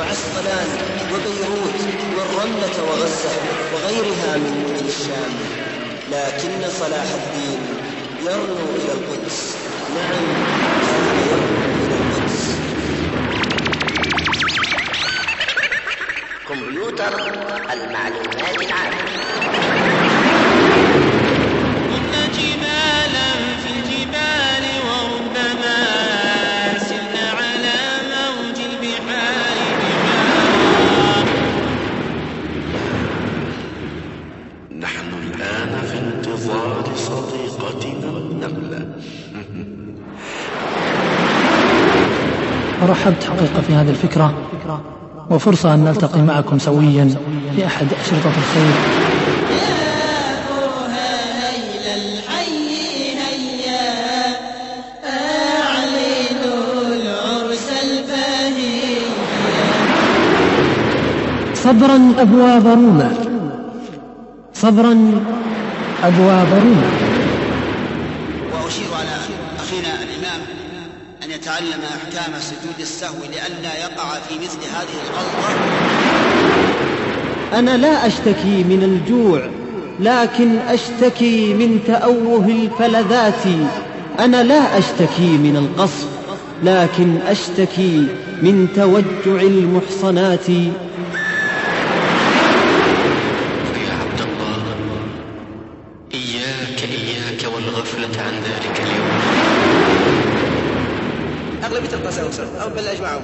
وعسقلان وبيروت والرملة وغزة وغيرها من مدن الشام. لكن صلاح الدين يرنو إلى القدس. نعم كان يرنو إلى القدس.
كمبيوتر المعلومات العامة.
رحبت حقيقة في هذه الفكرة وفرصة أن نلتقي معكم سويا في أحد أشرطة الخير. صبرا أبواب روما. صبرا أبواب روما
وأشير على أخينا الإمام أن يتعلم أحكام سجود السهو لئلا يقع في مثل هذه الغلطة
أنا لا أشتكي من الجوع لكن أشتكي من تأوه الفلذات. أنا لا أشتكي من القصف لكن أشتكي من توجع المحصنات
يا عبد الله إياك إياك والغفلة عن ذلك اليوم
أغلبية القساوسة أو بل أجمعهم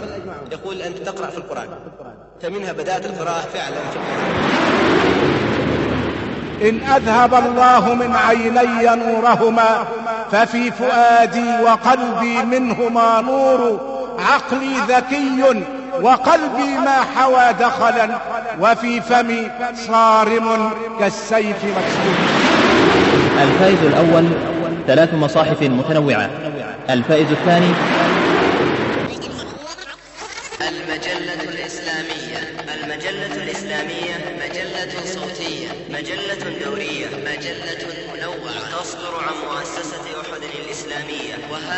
يقول أنت تقرأ في القرآن فمنها بدأت القراءة فعلا.
إن أذهب الله من عيني نورهما ففي فؤادي وقلبي منهما نور. عقلي ذكي وقلبي ما حوى دخلا وفي فمي صارم كالسيف مسلول
الفائز الأول ثلاث مصاحف متنوعة. الفائز الثاني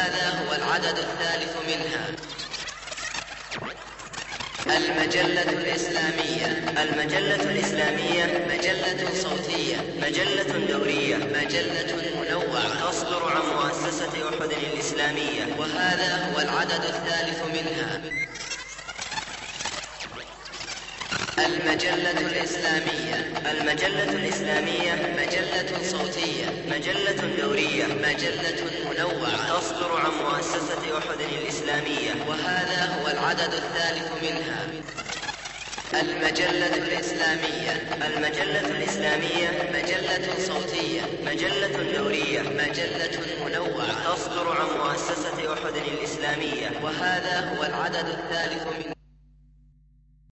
وهذا هو العدد الثالث منها. المجلة الإسلامية. المجلة الإسلامية مجلة صوتية مجلة دورية مجلة منوعة. تصدر عن مؤسسة أحد الإسلامية. وهذا هو العدد الثالث منها. المجلة الإسلامية. المجلة الإسلامية مجلة صوتية. مجلة دورية. مجلة منوعة. تصدر عن مؤسسة أحد الإسلامية. وهذا هو العدد الثالث منها. المجلة الإسلامية. المجلة الإسلامية مجلة صوتية. مجلة دورية. مجلة منوعة. تصدر عن مؤسسة أحد الإسلامية. وهذا هو العدد الثالث من